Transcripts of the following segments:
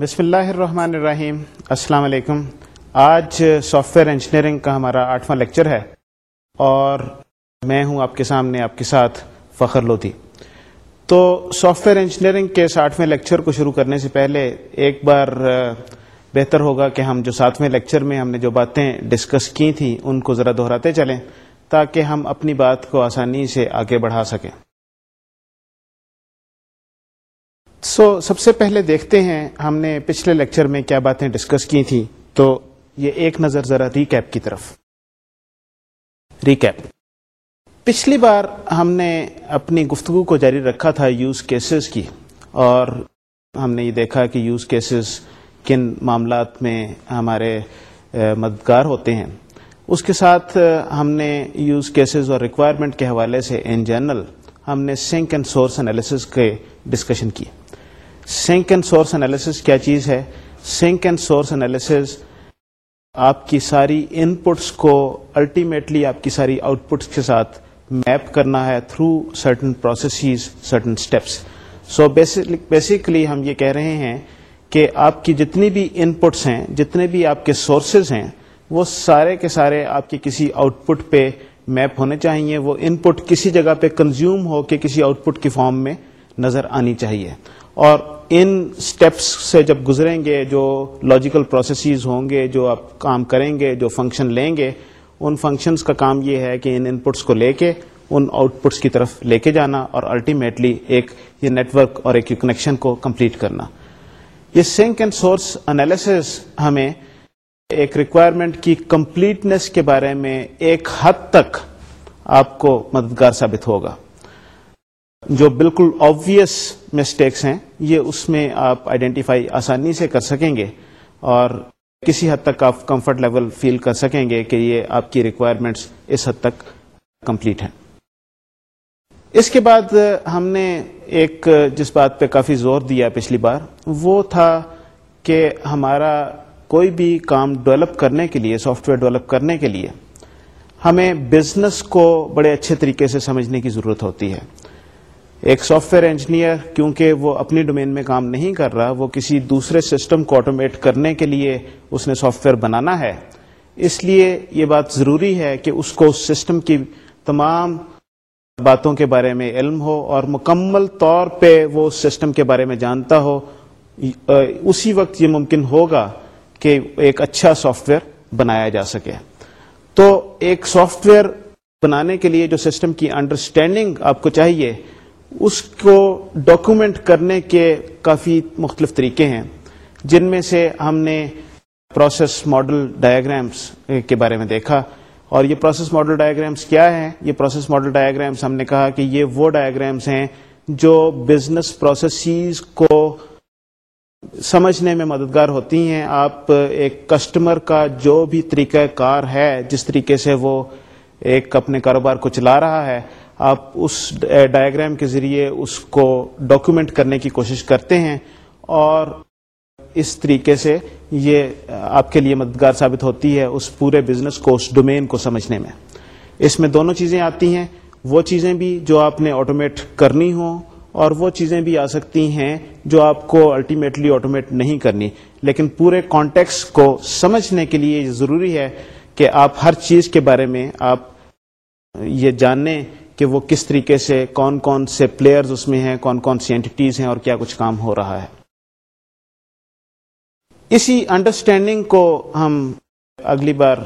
بسم اللہ الرحمن الرحیم السلام علیکم آج سافٹ ویئر انجینئرنگ کا ہمارا آٹھواں لیکچر ہے اور میں ہوں آپ کے سامنے آپ کے ساتھ فخر لودھی تو سافٹ ویئر انجینئرنگ کے اس آٹھویں لیکچر کو شروع کرنے سے پہلے ایک بار بہتر ہوگا کہ ہم جو ساتویں لیکچر میں ہم نے جو باتیں ڈسکس کی تھیں ان کو ذرا دہراتے چلیں تاکہ ہم اپنی بات کو آسانی سے آگے بڑھا سکیں سو so, سب سے پہلے دیکھتے ہیں ہم نے پچھلے لیکچر میں کیا باتیں ڈسکس کی تھیں تو یہ ایک نظر ذرا ریکیپ کی طرف ریکیپ پچھلی بار ہم نے اپنی گفتگو کو جاری رکھا تھا یوز کیسز کی اور ہم نے یہ دیکھا کہ یوز کیسز کن معاملات میں ہمارے مددگار ہوتے ہیں اس کے ساتھ ہم نے یوز کیسز اور ریکوائرمنٹ کے حوالے سے ان جنرل ہم نے سنک اینڈ سورس انالیسز کے ڈسکشن کی سینک اینڈ سورس انالیسز کیا چیز ہے سینک اینڈ سورس انالیسز آپ کی ساری ان پٹس کو الٹیمیٹلی آپ کی ساری آؤٹ پٹس کے ساتھ میپ کرنا ہے through certain processes certain steps so basically ہم یہ کہہ رہے ہیں کہ آپ کی جتنی بھی ان پٹس ہیں جتنے بھی آپ کے سورسز ہیں وہ سارے کے سارے آپ کے کسی آؤٹ پٹ پہ میپ ہونے چاہیے وہ ان پٹ کسی جگہ پہ کنزیوم ہو کے کسی آؤٹ پٹ کی فارم میں نظر آنی چاہیے اور ان اسٹیپس سے جب گزریں گے جو لاجیکل پروسیسز ہوں گے جو آپ کام کریں گے جو فنکشن لیں گے ان فنکشنز کا کام یہ ہے کہ ان ان پٹس کو لے کے ان آؤٹ پٹس کی طرف لے کے جانا اور الٹیمیٹلی ایک یہ نیٹورک اور ایک کنیکشن کو کمپلیٹ کرنا یہ سنک اینڈ سورس انالیسز ہمیں ایک ریکوائرمنٹ کی کمپلیٹنس کے بارے میں ایک حد تک آپ کو مددگار ثابت ہوگا جو بالکل آبویس مسٹیکس ہیں یہ اس میں آپ آئیڈینٹیفائی آسانی سے کر سکیں گے اور کسی حد تک آپ کمفرٹ لیول فیل کر سکیں گے کہ یہ آپ کی ریکوائرمنٹس اس حد تک کمپلیٹ ہیں اس کے بعد ہم نے ایک جس بات پہ کافی زور دیا پچھلی بار وہ تھا کہ ہمارا کوئی بھی کام ڈیولپ کرنے کے لیے سافٹ ویئر ڈیولپ کرنے کے لیے ہمیں بزنس کو بڑے اچھے طریقے سے سمجھنے کی ضرورت ہوتی ہے ایک سافٹ ویئر انجینئر کیونکہ وہ اپنی ڈومین میں کام نہیں کر رہا وہ کسی دوسرے سسٹم کو آٹومیٹ کرنے کے لیے اس نے سافٹ ویئر بنانا ہے اس لیے یہ بات ضروری ہے کہ اس کو اس سسٹم کی تمام باتوں کے بارے میں علم ہو اور مکمل طور پہ وہ اس سسٹم کے بارے میں جانتا ہو اسی وقت یہ ممکن ہوگا کہ ایک اچھا سافٹ ویئر بنایا جا سکے تو ایک سافٹ ویئر بنانے کے لیے جو سسٹم کی انڈرسٹینڈنگ آپ کو چاہیے اس کو ڈاکومینٹ کرنے کے کافی مختلف طریقے ہیں جن میں سے ہم نے پروسیس ماڈل ڈایاگرامس کے بارے میں دیکھا اور یہ پروسیس ماڈل ڈایاگرامس کیا ہیں یہ پروسیس ماڈل ڈایاگرامس ہم نے کہا کہ یہ وہ ڈایاگرامس ہیں جو بزنس پروسیسز کو سمجھنے میں مددگار ہوتی ہیں آپ ایک کسٹمر کا جو بھی طریقہ کار ہے جس طریقے سے وہ ایک اپنے کاروبار کو چلا رہا ہے آپ اس ڈائیگرام eh, کے ذریعے اس کو ڈاکومنٹ کرنے کی کوشش کرتے ہیں اور اس طریقے سے یہ eh, آپ کے لیے مددگار ثابت ہوتی ہے اس پورے بزنس کو اس ڈومین کو سمجھنے میں اس میں دونوں چیزیں آتی ہیں وہ چیزیں بھی جو آپ نے آٹومیٹ کرنی ہوں اور وہ چیزیں بھی آ سکتی ہیں جو آپ کو الٹیمیٹلی آٹومیٹ نہیں کرنی لیکن پورے کانٹیکس کو سمجھنے کے لیے یہ ضروری ہے کہ آپ ہر چیز کے بارے میں آپ یہ جاننے کہ وہ کس طریقے سے کون کون سے پلیئرز اس میں ہیں کون کون سی اینٹیز ہیں اور کیا کچھ کام ہو رہا ہے اسی انڈرسٹینڈنگ کو ہم اگلی بار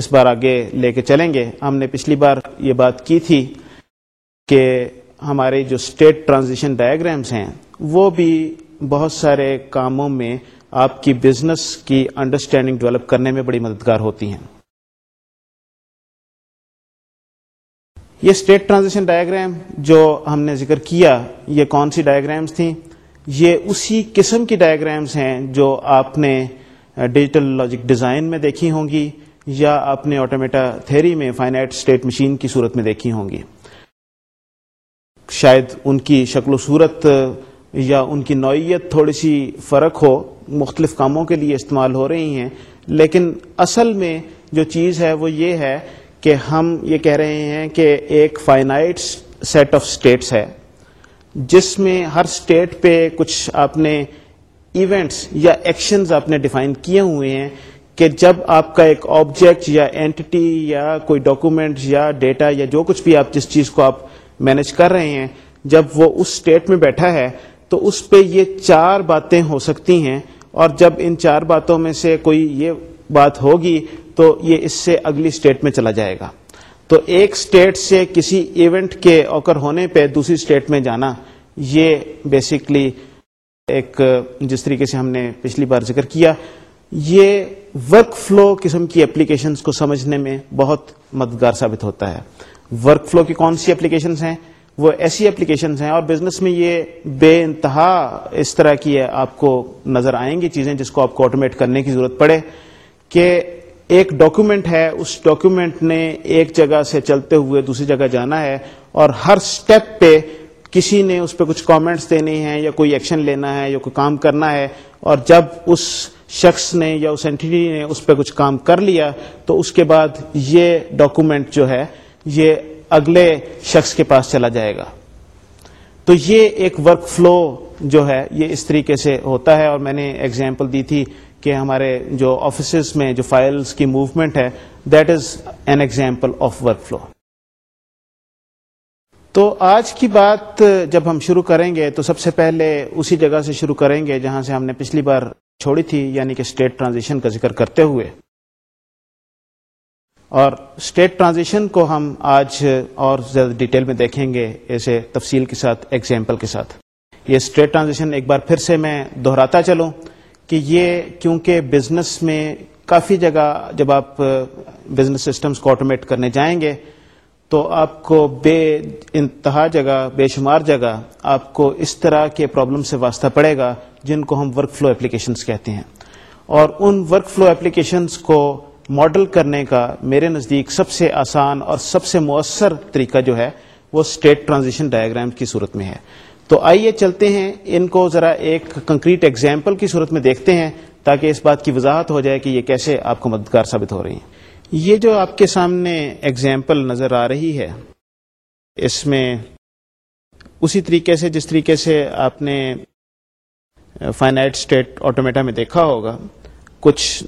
اس بار آگے لے کے چلیں گے ہم نے پچھلی بار یہ بات کی تھی کہ ہمارے جو اسٹیٹ ٹرانزیشن ڈائگرامس ہیں وہ بھی بہت سارے کاموں میں آپ کی بزنس کی انڈرسٹینڈنگ ڈیولپ کرنے میں بڑی مددگار ہوتی ہیں یہ اسٹیٹ ٹرانزیشن ڈائگرام جو ہم نے ذکر کیا یہ کون سی ڈائگرامس تھیں یہ اسی قسم کی ڈائگرامس ہیں جو آپ نے ڈیجیٹل لاجک ڈیزائن میں دیکھی ہوں گی یا آپ نے آٹومیٹا تھیری میں فائنائٹ اسٹیٹ مشین کی صورت میں دیکھی ہوں گی شاید ان کی شکل و صورت یا ان کی نوعیت تھوڑی سی فرق ہو مختلف کاموں کے لیے استعمال ہو رہی ہیں لیکن اصل میں جو چیز ہے وہ یہ ہے کہ ہم یہ کہہ رہے ہیں کہ ایک فائنائٹ سیٹ آف اسٹیٹس ہے جس میں ہر اسٹیٹ پہ کچھ آپ نے ایونٹس یا ایکشنز آپ نے ڈیفائن کیے ہوئے ہیں کہ جب آپ کا ایک آبجیکٹ یا اینٹی یا کوئی ڈاکومینٹ یا ڈیٹا یا جو کچھ بھی آپ جس چیز کو آپ مینج کر رہے ہیں جب وہ اس اسٹیٹ میں بیٹھا ہے تو اس پہ یہ چار باتیں ہو سکتی ہیں اور جب ان چار باتوں میں سے کوئی یہ بات ہوگی تو یہ اس سے اگلی اسٹیٹ میں چلا جائے گا تو ایک اسٹیٹ سے کسی ایونٹ کے اوکر ہونے پہ دوسری اسٹیٹ میں جانا یہ بیسکلی ایک جس طریقے سے ہم نے پچھلی بار ذکر کیا یہ ورک فلو قسم کی اپلیکیشنس کو سمجھنے میں بہت مددگار ثابت ہوتا ہے ورک فلو کی کون سی اپلیکیشنس ہیں وہ ایسی اپلیکیشنز ہیں اور بزنس میں یہ بے انتہا اس طرح کی آپ کو نظر آئیں گی چیزیں جس کو آپ کو آٹومیٹ کرنے کی ضرورت پڑے کہ ایک ڈاکومنٹ ہے اس ڈاکومنٹ نے ایک جگہ سے چلتے ہوئے دوسری جگہ جانا ہے اور ہر سٹیپ پہ کسی نے اس پہ کچھ کامنٹس دینے ہیں یا کوئی ایکشن لینا ہے یا کوئی کام کرنا ہے اور جب اس شخص نے یا اس اینٹی نے اس پہ کچھ کام کر لیا تو اس کے بعد یہ ڈاکومنٹ جو ہے یہ اگلے شخص کے پاس چلا جائے گا تو یہ ایک ورک فلو جو ہے یہ اس طریقے سے ہوتا ہے اور میں نے ایگزامپل دی تھی کہ ہمارے جو آفیسز میں جو فائلز کی موومنٹ ہے that is an example of workflow تو آج کی بات جب ہم شروع کریں گے تو سب سے پہلے اسی جگہ سے شروع کریں گے جہاں سے ہم نے پچھلی بار چھوڑی تھی یعنی کہ اسٹیٹ ٹرانزیشن کا ذکر کرتے ہوئے اور اسٹیٹ ٹرانزیشن کو ہم آج اور زیادہ ڈیٹیل میں دیکھیں گے ایسے تفصیل کے ساتھ ایگزامپل کے ساتھ یہ اسٹیٹ ٹرانزیشن ایک بار پھر سے میں دہراتا چلوں کہ یہ کیونکہ بزنس میں کافی جگہ جب آپ بزنس سسٹمز کو آٹومیٹ کرنے جائیں گے تو آپ کو بے انتہا جگہ بے شمار جگہ آپ کو اس طرح کے پرابلم سے واسطہ پڑے گا جن کو ہم ورک فلو اپلیکیشنس کہتے ہیں اور ان ورک فلو اپلیکیشنس کو ماڈل کرنے کا میرے نزدیک سب سے آسان اور سب سے مؤثر طریقہ جو ہے وہ اسٹیٹ ٹرانزیشن ڈائیگرام کی صورت میں ہے تو آئیے چلتے ہیں ان کو ذرا ایک کنکریٹ ایگزامپل کی صورت میں دیکھتے ہیں تاکہ اس بات کی وضاحت ہو جائے کہ یہ کیسے آپ کو مددگار ثابت ہو رہی ہیں یہ جو آپ کے سامنے ایگزامپل نظر آ رہی ہے اس میں اسی طریقے سے جس طریقے سے آپ نے فائنائٹ اسٹیٹ آٹومیٹا میں دیکھا ہوگا کچھ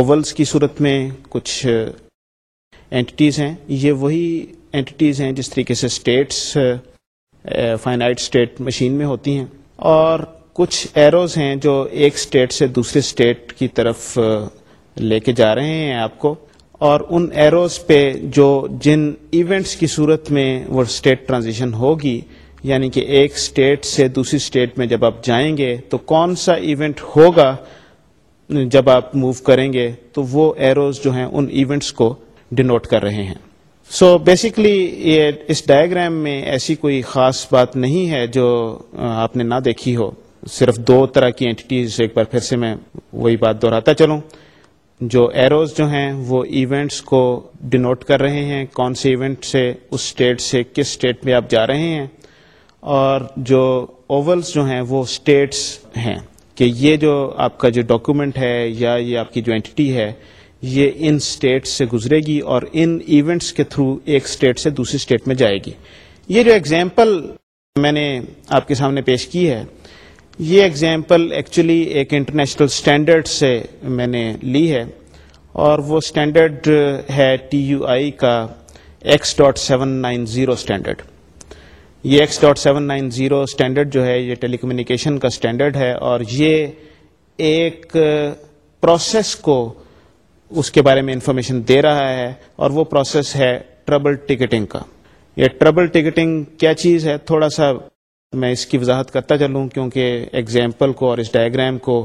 اوولس کی صورت میں کچھ اینٹیز ہیں یہ وہی اینٹیز ہیں جس طریقے سے اسٹیٹس فائنائٹ اسٹیٹ مشین میں ہوتی ہیں اور کچھ ایروز ہیں جو ایک اسٹیٹ سے دوسرے اسٹیٹ کی طرف لے کے جا رہے ہیں آپ کو اور ان ایروز پہ جو جن ایونٹس کی صورت میں وہ اسٹیٹ ٹرانزیشن ہوگی یعنی کہ ایک اسٹیٹ سے دوسری اسٹیٹ میں جب آپ جائیں گے تو کون سا ایونٹ ہوگا جب آپ موو کریں گے تو وہ ایروز جو ہیں ان ایونٹس کو ڈینوٹ کر رہے ہیں سو بیسکلی یہ اس ڈائگرام میں ایسی کوئی خاص بات نہیں ہے جو آپ نے نہ دیکھی ہو صرف دو طرح کی اینٹیز ایک بار پھر سے میں وہی بات دہراتا چلوں جو ایروز جو ہیں وہ ایونٹس کو ڈینوٹ کر رہے ہیں کون سے ایونٹ سے اس اسٹیٹ سے کس اسٹیٹ میں آپ جا رہے ہیں اور جو اوولس جو ہیں وہ اسٹیٹس ہیں کہ یہ جو آپ کا جو ڈاکومنٹ ہے یا یہ آپ کی جو اینٹی ہے یہ ان اسٹیٹ سے گزرے گی اور ان ایونٹس کے تھرو ایک اسٹیٹ سے دوسری اسٹیٹ میں جائے گی یہ جو ایگزامپل میں نے آپ کے سامنے پیش کی ہے یہ ایگزامپل ایکچولی ایک انٹرنیشنل اسٹینڈرڈ سے میں نے لی ہے اور وہ اسٹینڈرڈ ہے ٹی یو آئی کا X dot seven nine zero standard یہ X dot seven nine zero standard جو ہے یہ ٹیلی کمیونیکیشن کا اسٹینڈرڈ ہے اور یہ ایک پروسیس کو اس کے بارے میں انفارمیشن دے رہا ہے اور وہ پروسیس ہے ٹربل ٹکٹنگ کا یہ ٹربل ٹکٹنگ کیا چیز ہے تھوڑا سا میں اس کی وضاحت کرتا چلوں کیونکہ ایگزامپل کو اور اس ڈائگرام کو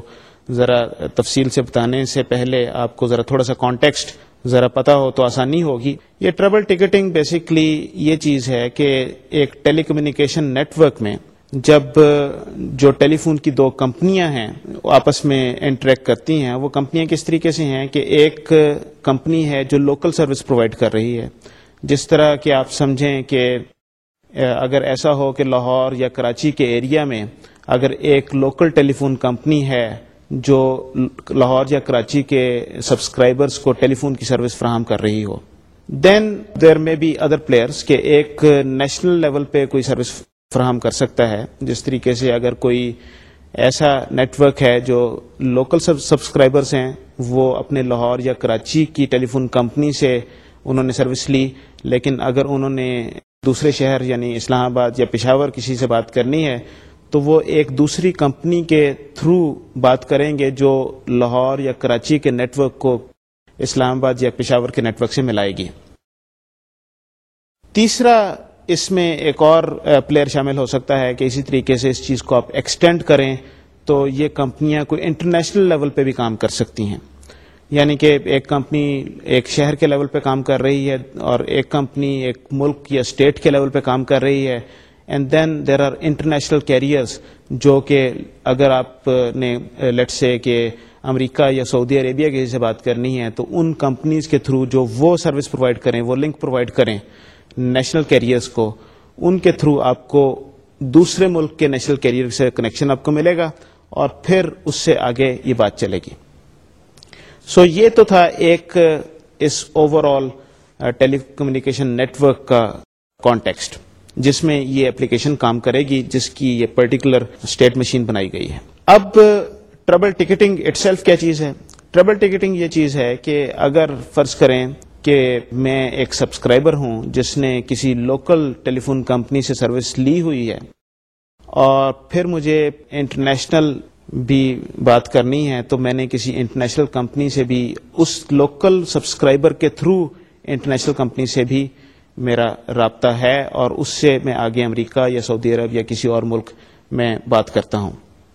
ذرا تفصیل سے بتانے سے پہلے آپ کو ذرا تھوڑا سا کانٹیکسٹ ذرا پتا ہو تو آسانی ہوگی یہ ٹربل ٹکٹنگ بیسکلی یہ چیز ہے کہ ایک ٹیلی کمیونیکیشن نیٹ ورک میں جب جو ٹیلی فون کی دو کمپنیاں ہیں آپس میں انٹریکٹ کرتی ہیں وہ کمپنیاں کس طریقے سے ہیں کہ ایک کمپنی ہے جو لوکل سروس پرووائڈ کر رہی ہے جس طرح کہ آپ سمجھیں کہ اگر ایسا ہو کہ لاہور یا کراچی کے ایریا میں اگر ایک لوکل ٹیلی فون کمپنی ہے جو لاہور یا کراچی کے سبسکرائبرز کو ٹیلی فون کی سروس فراہم کر رہی ہو then there may be other players کہ ایک نیشنل لیول پہ کوئی سروس فراہم کر سکتا ہے جس طریقے سے اگر کوئی ایسا نیٹ ورک ہے جو لوکل سب سبسکرائبرس ہیں وہ اپنے لاہور یا کراچی کی ٹیلی فون کمپنی سے انہوں نے سروس لی لیکن اگر انہوں نے دوسرے شہر یعنی اسلام آباد یا پشاور کسی سے بات کرنی ہے تو وہ ایک دوسری کمپنی کے تھرو بات کریں گے جو لاہور یا کراچی کے نیٹ ورک کو اسلام آباد یا پشاور کے نیٹ ورک سے ملائے گی تیسرا اس میں ایک اور پلیئر شامل ہو سکتا ہے کہ اسی طریقے سے اس چیز کو آپ ایکسٹینڈ کریں تو یہ کمپنیاں کوئی انٹرنیشنل لیول پہ بھی کام کر سکتی ہیں یعنی کہ ایک کمپنی ایک شہر کے لیول پہ کام کر رہی ہے اور ایک کمپنی ایک ملک یا اسٹیٹ کے لیول پہ کام کر رہی ہے and then there are international carriers جو کہ اگر آپ نے لیٹ سے کہ امریکہ یا سعودی عربیہ کے سے بات کرنی ہے تو ان کمپنیز کے تھرو جو وہ سروس پرووائڈ کریں وہ لنک پرووائڈ کریں نیشنل کیریئرس کو ان کے تھرو آپ کو دوسرے ملک کے نیشنل کیریئر سے کنیکشن آپ کو ملے گا اور پھر اس سے آگے یہ بات چلے گی سو یہ تو تھا ایک اس overall telecommunication network کا کانٹیکسٹ جس میں یہ اپلیکیشن کام کرے گی جس کی یہ پرٹیکولر اسٹیٹ مشین بنائی گئی ہے اب ٹربل ٹکٹنگ اٹ سیلف کیا چیز ہے ٹربل ٹکٹنگ یہ چیز ہے کہ اگر فرض کریں کہ میں ایک سبسکرائبر ہوں جس نے کسی لوکل ٹیلی فون کمپنی سے سروس لی ہوئی ہے اور پھر مجھے انٹرنیشنل بھی بات کرنی ہے تو میں نے کسی انٹرنیشنل کمپنی سے بھی اس لوکل سبسکرائبر کے تھرو انٹرنیشنل کمپنی سے بھی میرا رابطہ ہے اور اس سے میں آگے امریکہ یا سعودی عرب یا کسی اور ملک میں بات کرتا ہوں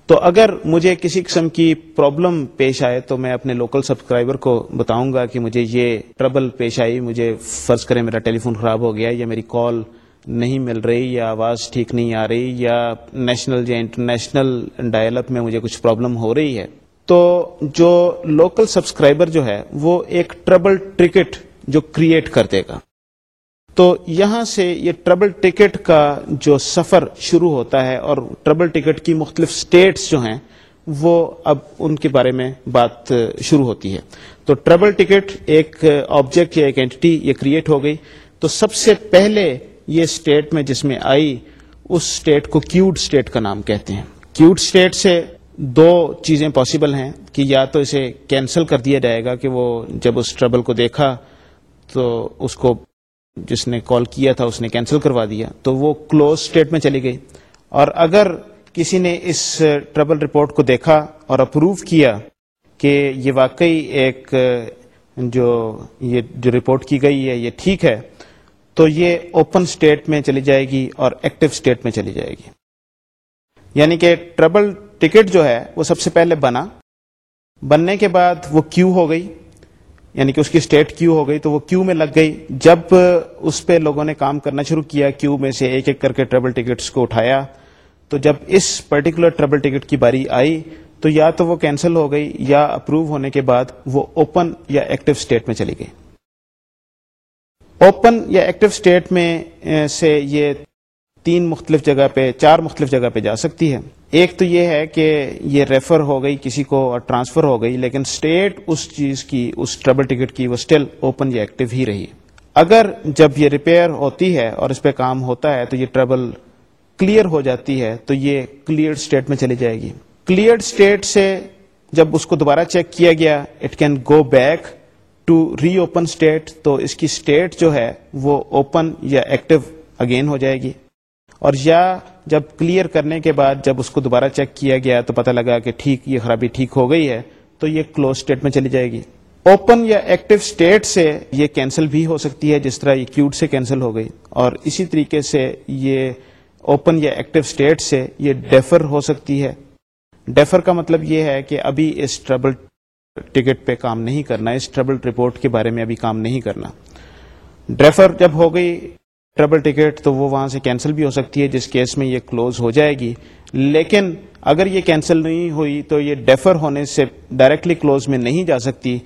تو اگر مجھے کسی قسم کی پرابلم پیش آئے تو میں اپنے لوکل سبسکرائبر کو بتاؤں گا کہ مجھے یہ ٹربل پیش آئی مجھے فرض کریں میرا ٹیلی فون خراب ہو گیا یا میری کال نہیں مل رہی یا آواز ٹھیک نہیں آ رہی یا نیشنل یا انٹرنیشنل ڈائل اپ میں مجھے کچھ پرابلم ہو رہی ہے تو جو لوکل سبسکرائبر جو ہے وہ ایک ٹربل ٹرکٹ جو کریٹ کر دے گا تو یہاں سے یہ ٹربل ٹکٹ کا جو سفر شروع ہوتا ہے اور ٹربل ٹکٹ کی مختلف اسٹیٹس جو ہیں وہ اب ان کے بارے میں بات شروع ہوتی ہے تو ٹربل ٹکٹ ایک آبجیکٹ یا ایک اینٹی یہ کریٹ ہو گئی تو سب سے پہلے یہ اسٹیٹ میں جس میں آئی اس اسٹیٹ کو کیوڈ اسٹیٹ کا نام کہتے ہیں کیوڈ اسٹیٹ سے دو چیزیں پاسبل ہیں کہ یا تو اسے کینسل کر دیا جائے گا کہ وہ جب اس ٹربل کو دیکھا تو اس کو جس نے کال کیا تھا اس نے کینسل کروا دیا تو وہ کلوز اسٹیٹ میں چلی گئی اور اگر کسی نے اس ٹربل رپورٹ کو دیکھا اور اپروو کیا کہ یہ واقعی ایک جو یہ جو رپورٹ کی گئی ہے یہ ٹھیک ہے تو یہ اوپن اسٹیٹ میں چلی جائے گی اور ایکٹیو اسٹیٹ میں چلی جائے گی یعنی کہ ٹربل ٹکٹ جو ہے وہ سب سے پہلے بنا بننے کے بعد وہ کیو ہو گئی یعنی کہ اس کی اسٹیٹ کیو ہو گئی تو وہ کیو میں لگ گئی جب اس پہ لوگوں نے کام کرنا شروع کیا کیو میں سے ایک ایک کر کے ٹریبل ٹکٹس کو اٹھایا تو جب اس پرٹیکولر ٹریبل ٹکٹ کی باری آئی تو یا تو وہ کینسل ہو گئی یا اپروو ہونے کے بعد وہ اوپن یا ایکٹیو اسٹیٹ میں چلی گئی اوپن یا ایکٹیو اسٹیٹ میں سے یہ تین مختلف جگہ پہ چار مختلف جگہ پہ جا سکتی ہے ایک تو یہ ہے کہ یہ ریفر ہو گئی کسی کو اور ٹرانسفر ہو گئی لیکن اسٹیٹ اس چیز کی اس ٹربل ٹکٹ کی وہ اسٹل اوپن یا ایکٹیو ہی رہی اگر جب یہ ریپیئر ہوتی ہے اور اس پہ کام ہوتا ہے تو یہ ٹربل کلیئر ہو جاتی ہے تو یہ کلیئر اسٹیٹ میں چلی جائے گی کلیئرڈ اسٹیٹ سے جب اس کو دوبارہ چیک کیا گیا it can go back to reopen state تو اس کی اسٹیٹ جو ہے وہ اوپن یا ایکٹیو اگین ہو جائے گی اور یا جب کلیئر کرنے کے بعد جب اس کو دوبارہ چیک کیا گیا تو پتہ لگا کہ ٹھیک یہ خرابی ٹھیک ہو گئی ہے تو یہ کلوز اسٹیٹ میں چلی جائے گی اوپن یا ایکٹیو اسٹیٹ سے یہ کینسل بھی ہو سکتی ہے جس طرح یہ کیوٹ سے کینسل ہو گئی اور اسی طریقے سے یہ اوپن یا ایکٹیو اسٹیٹ سے یہ ڈیفر ہو سکتی ہے ڈیفر کا مطلب یہ ہے کہ ابھی اس ٹربل ٹکٹ پہ کام نہیں کرنا اس ٹربل رپورٹ کے بارے میں ابھی کام نہیں کرنا ڈیفر جب ہو گئی ٹربل ٹکٹ تو وہ وہاں سے کینسل بھی ہو سکتی ہے جس کیس میں یہ کلوز ہو جائے گی لیکن اگر یہ کینسل نہیں ہوئی تو یہ ڈیفر ہونے سے ڈائریکٹلی کلوز میں نہیں جا سکتی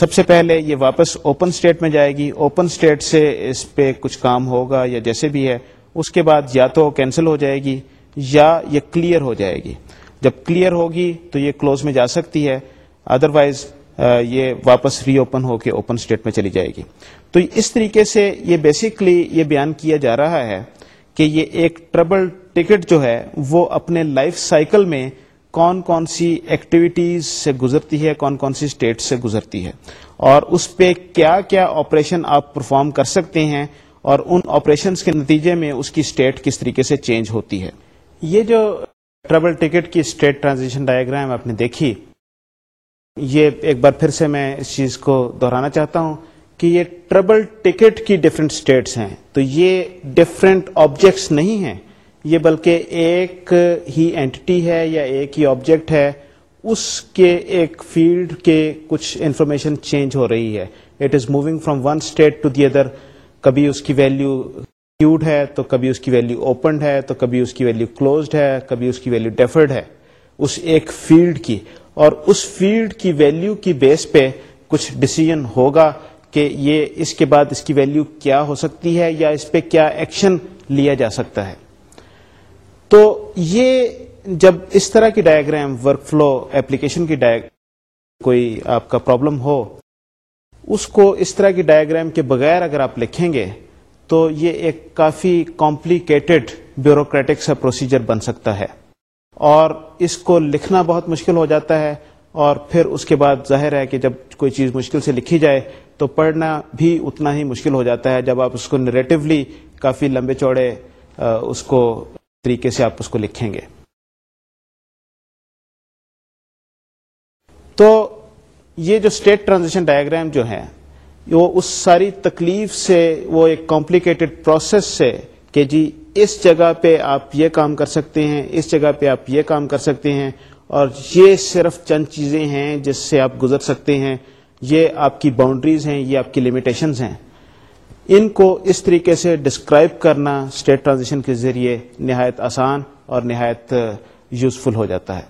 سب سے پہلے یہ واپس اوپن اسٹیٹ میں جائے گی اوپن اسٹیٹ سے اس پہ کچھ کام ہوگا یا جیسے بھی ہے اس کے بعد یا تو کینسل ہو جائے گی یا یہ کلیئر ہو جائے گی جب کلیئر ہوگی تو یہ کلوز میں جا سکتی ہے ادروائز یہ واپس ری اوپن ہو کے اوپن اسٹیٹ میں چلی جائے گی تو اس طریقے سے یہ بیسکلی یہ بیان کیا جا رہا ہے کہ یہ ایک ٹربل ٹکٹ جو ہے وہ اپنے لائف سائیکل میں کون کون سی ایکٹیویٹیز سے گزرتی ہے کون کون سی اسٹیٹ سے گزرتی ہے اور اس پہ کیا کیا آپریشن آپ پرفارم کر سکتے ہیں اور ان آپریشنس کے نتیجے میں اس کی اسٹیٹ کس طریقے سے چینج ہوتی ہے یہ جو ٹربل ٹکٹ کی اسٹیٹ ٹرانزیشن ڈائگرام آپ نے دیکھی یہ ایک بار پھر سے میں اس چیز کو دہرانا چاہتا ہوں کہ یہ ٹربل ٹکٹ کی ڈفرینٹ اسٹیٹس ہیں تو یہ ڈفرینٹ آبجیکٹس نہیں ہیں یہ بلکہ ایک ہی اینٹی ہے یا ایک ہی آبجیکٹ ہے اس کے ایک فیلڈ کے کچھ انفارمیشن چینج ہو رہی ہے it is moving from one state to the other کبھی اس کی ویلو کیوڈ ہے تو کبھی اس کی ویلو اوپنڈ ہے تو کبھی اس کی ویلو کلوزڈ ہے کبھی اس کی ویلو ڈیفرڈ ہے اس ایک فیلڈ کی اور اس فیلڈ کی ویلیو کی بیس پہ کچھ ڈسیزن ہوگا کہ یہ اس کے بعد اس کی ویلیو کیا ہو سکتی ہے یا اس پہ کیا ایکشن لیا جا سکتا ہے تو یہ جب اس طرح کی ڈائیگرام ورک فلو اپلیکیشن کی ڈائگ کوئی آپ کا پرابلم ہو اس کو اس طرح کی ڈائیگرام کے بغیر اگر آپ لکھیں گے تو یہ ایک کافی کمپلیکیٹڈ بیوروکریٹک سا پروسیجر بن سکتا ہے اور اس کو لکھنا بہت مشکل ہو جاتا ہے اور پھر اس کے بعد ظاہر ہے کہ جب کوئی چیز مشکل سے لکھی جائے تو پڑھنا بھی اتنا ہی مشکل ہو جاتا ہے جب آپ اس کو نریٹولی کافی لمبے چوڑے اس کو طریقے سے آپ اس کو لکھیں گے تو یہ جو اسٹیٹ ٹرانزیشن ڈائگرام جو ہے وہ اس ساری تکلیف سے وہ ایک کمپلیکیٹڈ پروسیس سے کہ جی اس جگہ پہ آپ یہ کام کر سکتے ہیں اس جگہ پہ آپ یہ کام کر سکتے ہیں اور یہ صرف چند چیزیں ہیں جس سے آپ گزر سکتے ہیں یہ آپ کی باؤنڈریز ہیں یہ آپ کی لمیٹیشنز ہیں ان کو اس طریقے سے ڈسکرائب کرنا اسٹیٹ ٹرانزیشن کے ذریعے نہایت آسان اور نہایت یوزفل ہو جاتا ہے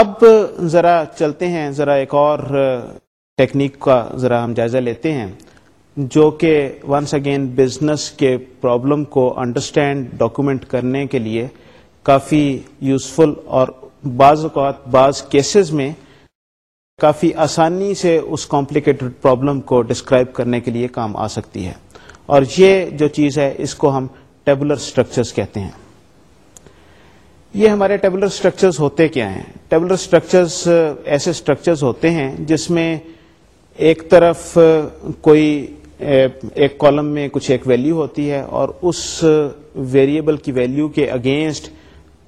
اب ذرا چلتے ہیں ذرا ایک اور ٹیکنیک کا ذرا ہم جائزہ لیتے ہیں جو کہ ونس اگین بزنس کے پرابلم کو انڈرسٹینڈ ڈاکومنٹ کرنے کے لیے کافی یوزفل اور بعض اوقات بعض کیسز میں کافی آسانی سے اس کمپلیکیٹڈ پرابلم کو ڈسکرائب کرنے کے لیے کام آ سکتی ہے اور یہ جو چیز ہے اس کو ہم ٹیبلر سٹرکچرز کہتے ہیں یہ ہمارے ٹیبلر سٹرکچرز ہوتے کیا ہیں ٹیبلر اسٹرکچرز ایسے اسٹرکچرز ہوتے ہیں جس میں ایک طرف کوئی ایک کالم میں کچھ ایک ویلیو ہوتی ہے اور اس ویریبل کی ویلیو کے اگینسٹ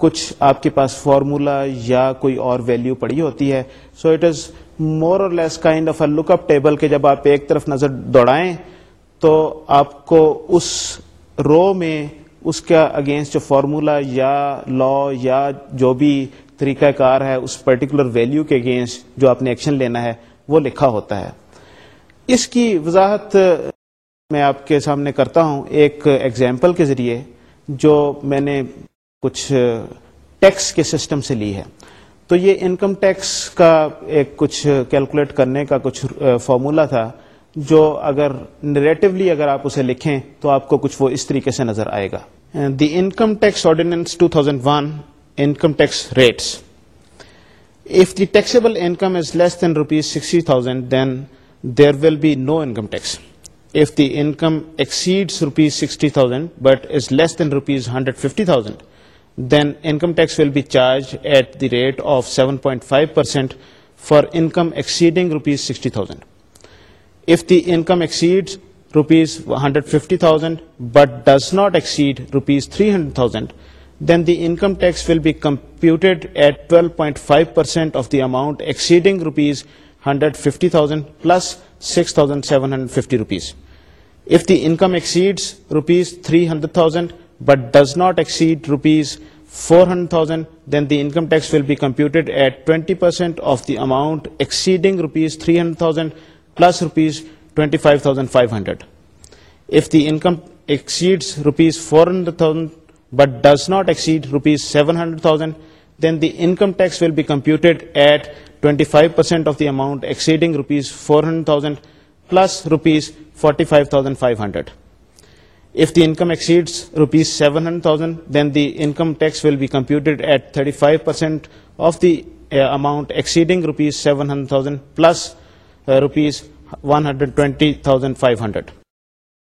کچھ آپ کے پاس فارمولا یا کوئی اور ویلیو پڑی ہوتی ہے سو it is more or less kind of a lookup table کے جب آپ ایک طرف نظر دوڑائیں تو آپ کو اس رو میں اس کا اگینسٹ جو فارمولا یا لا یا جو بھی طریقہ کار ہے اس پرٹیکولر ویلیو کے اگینسٹ جو آپ نے ایکشن لینا ہے وہ لکھا ہوتا ہے اس کی وضاحت میں آپ کے سامنے کرتا ہوں ایک ایگزامپل کے ذریعے جو میں نے کچھ ٹیکس کے سسٹم سے لی ہے تو یہ انکم ٹیکس کا ایک کچھ کیلکولیٹ کرنے کا کچھ فارمولا تھا جو اگر نریٹولی اگر آپ اسے لکھیں تو آپ کو کچھ وہ اس طریقے سے نظر آئے گا the income tax ordinance two thousand one income tax rates if the taxable income is less than rupees sixty thousand then there will be no income tax. If the income exceeds rupees 60,000 but is less than rupees 150,000, then income tax will be charged at the rate of 7.5% for income exceeding rupees 60,000. If the income exceeds rupees 150,000 but does not exceed rupees 300,000, then the income tax will be computed at 12.5% of the amount exceeding rupees 150,000 plus 6,750 rupees. If the income exceeds rupees 300,000 but does not exceed rupees 400,000, then the income tax will be computed at 20% of the amount exceeding rupees 300,000 plus rupees 25,500. If the income exceeds rupees 400,000 but does not exceed rupees 700,000, then the income tax will be computed at 25% of the amount exceeding rupees 400,000 plus rupees 45,500. If the income exceeds rupees 700,000, then the income tax will be computed at 35% of the uh, amount exceeding rupees 700,000 plus uh, rupees 120,500.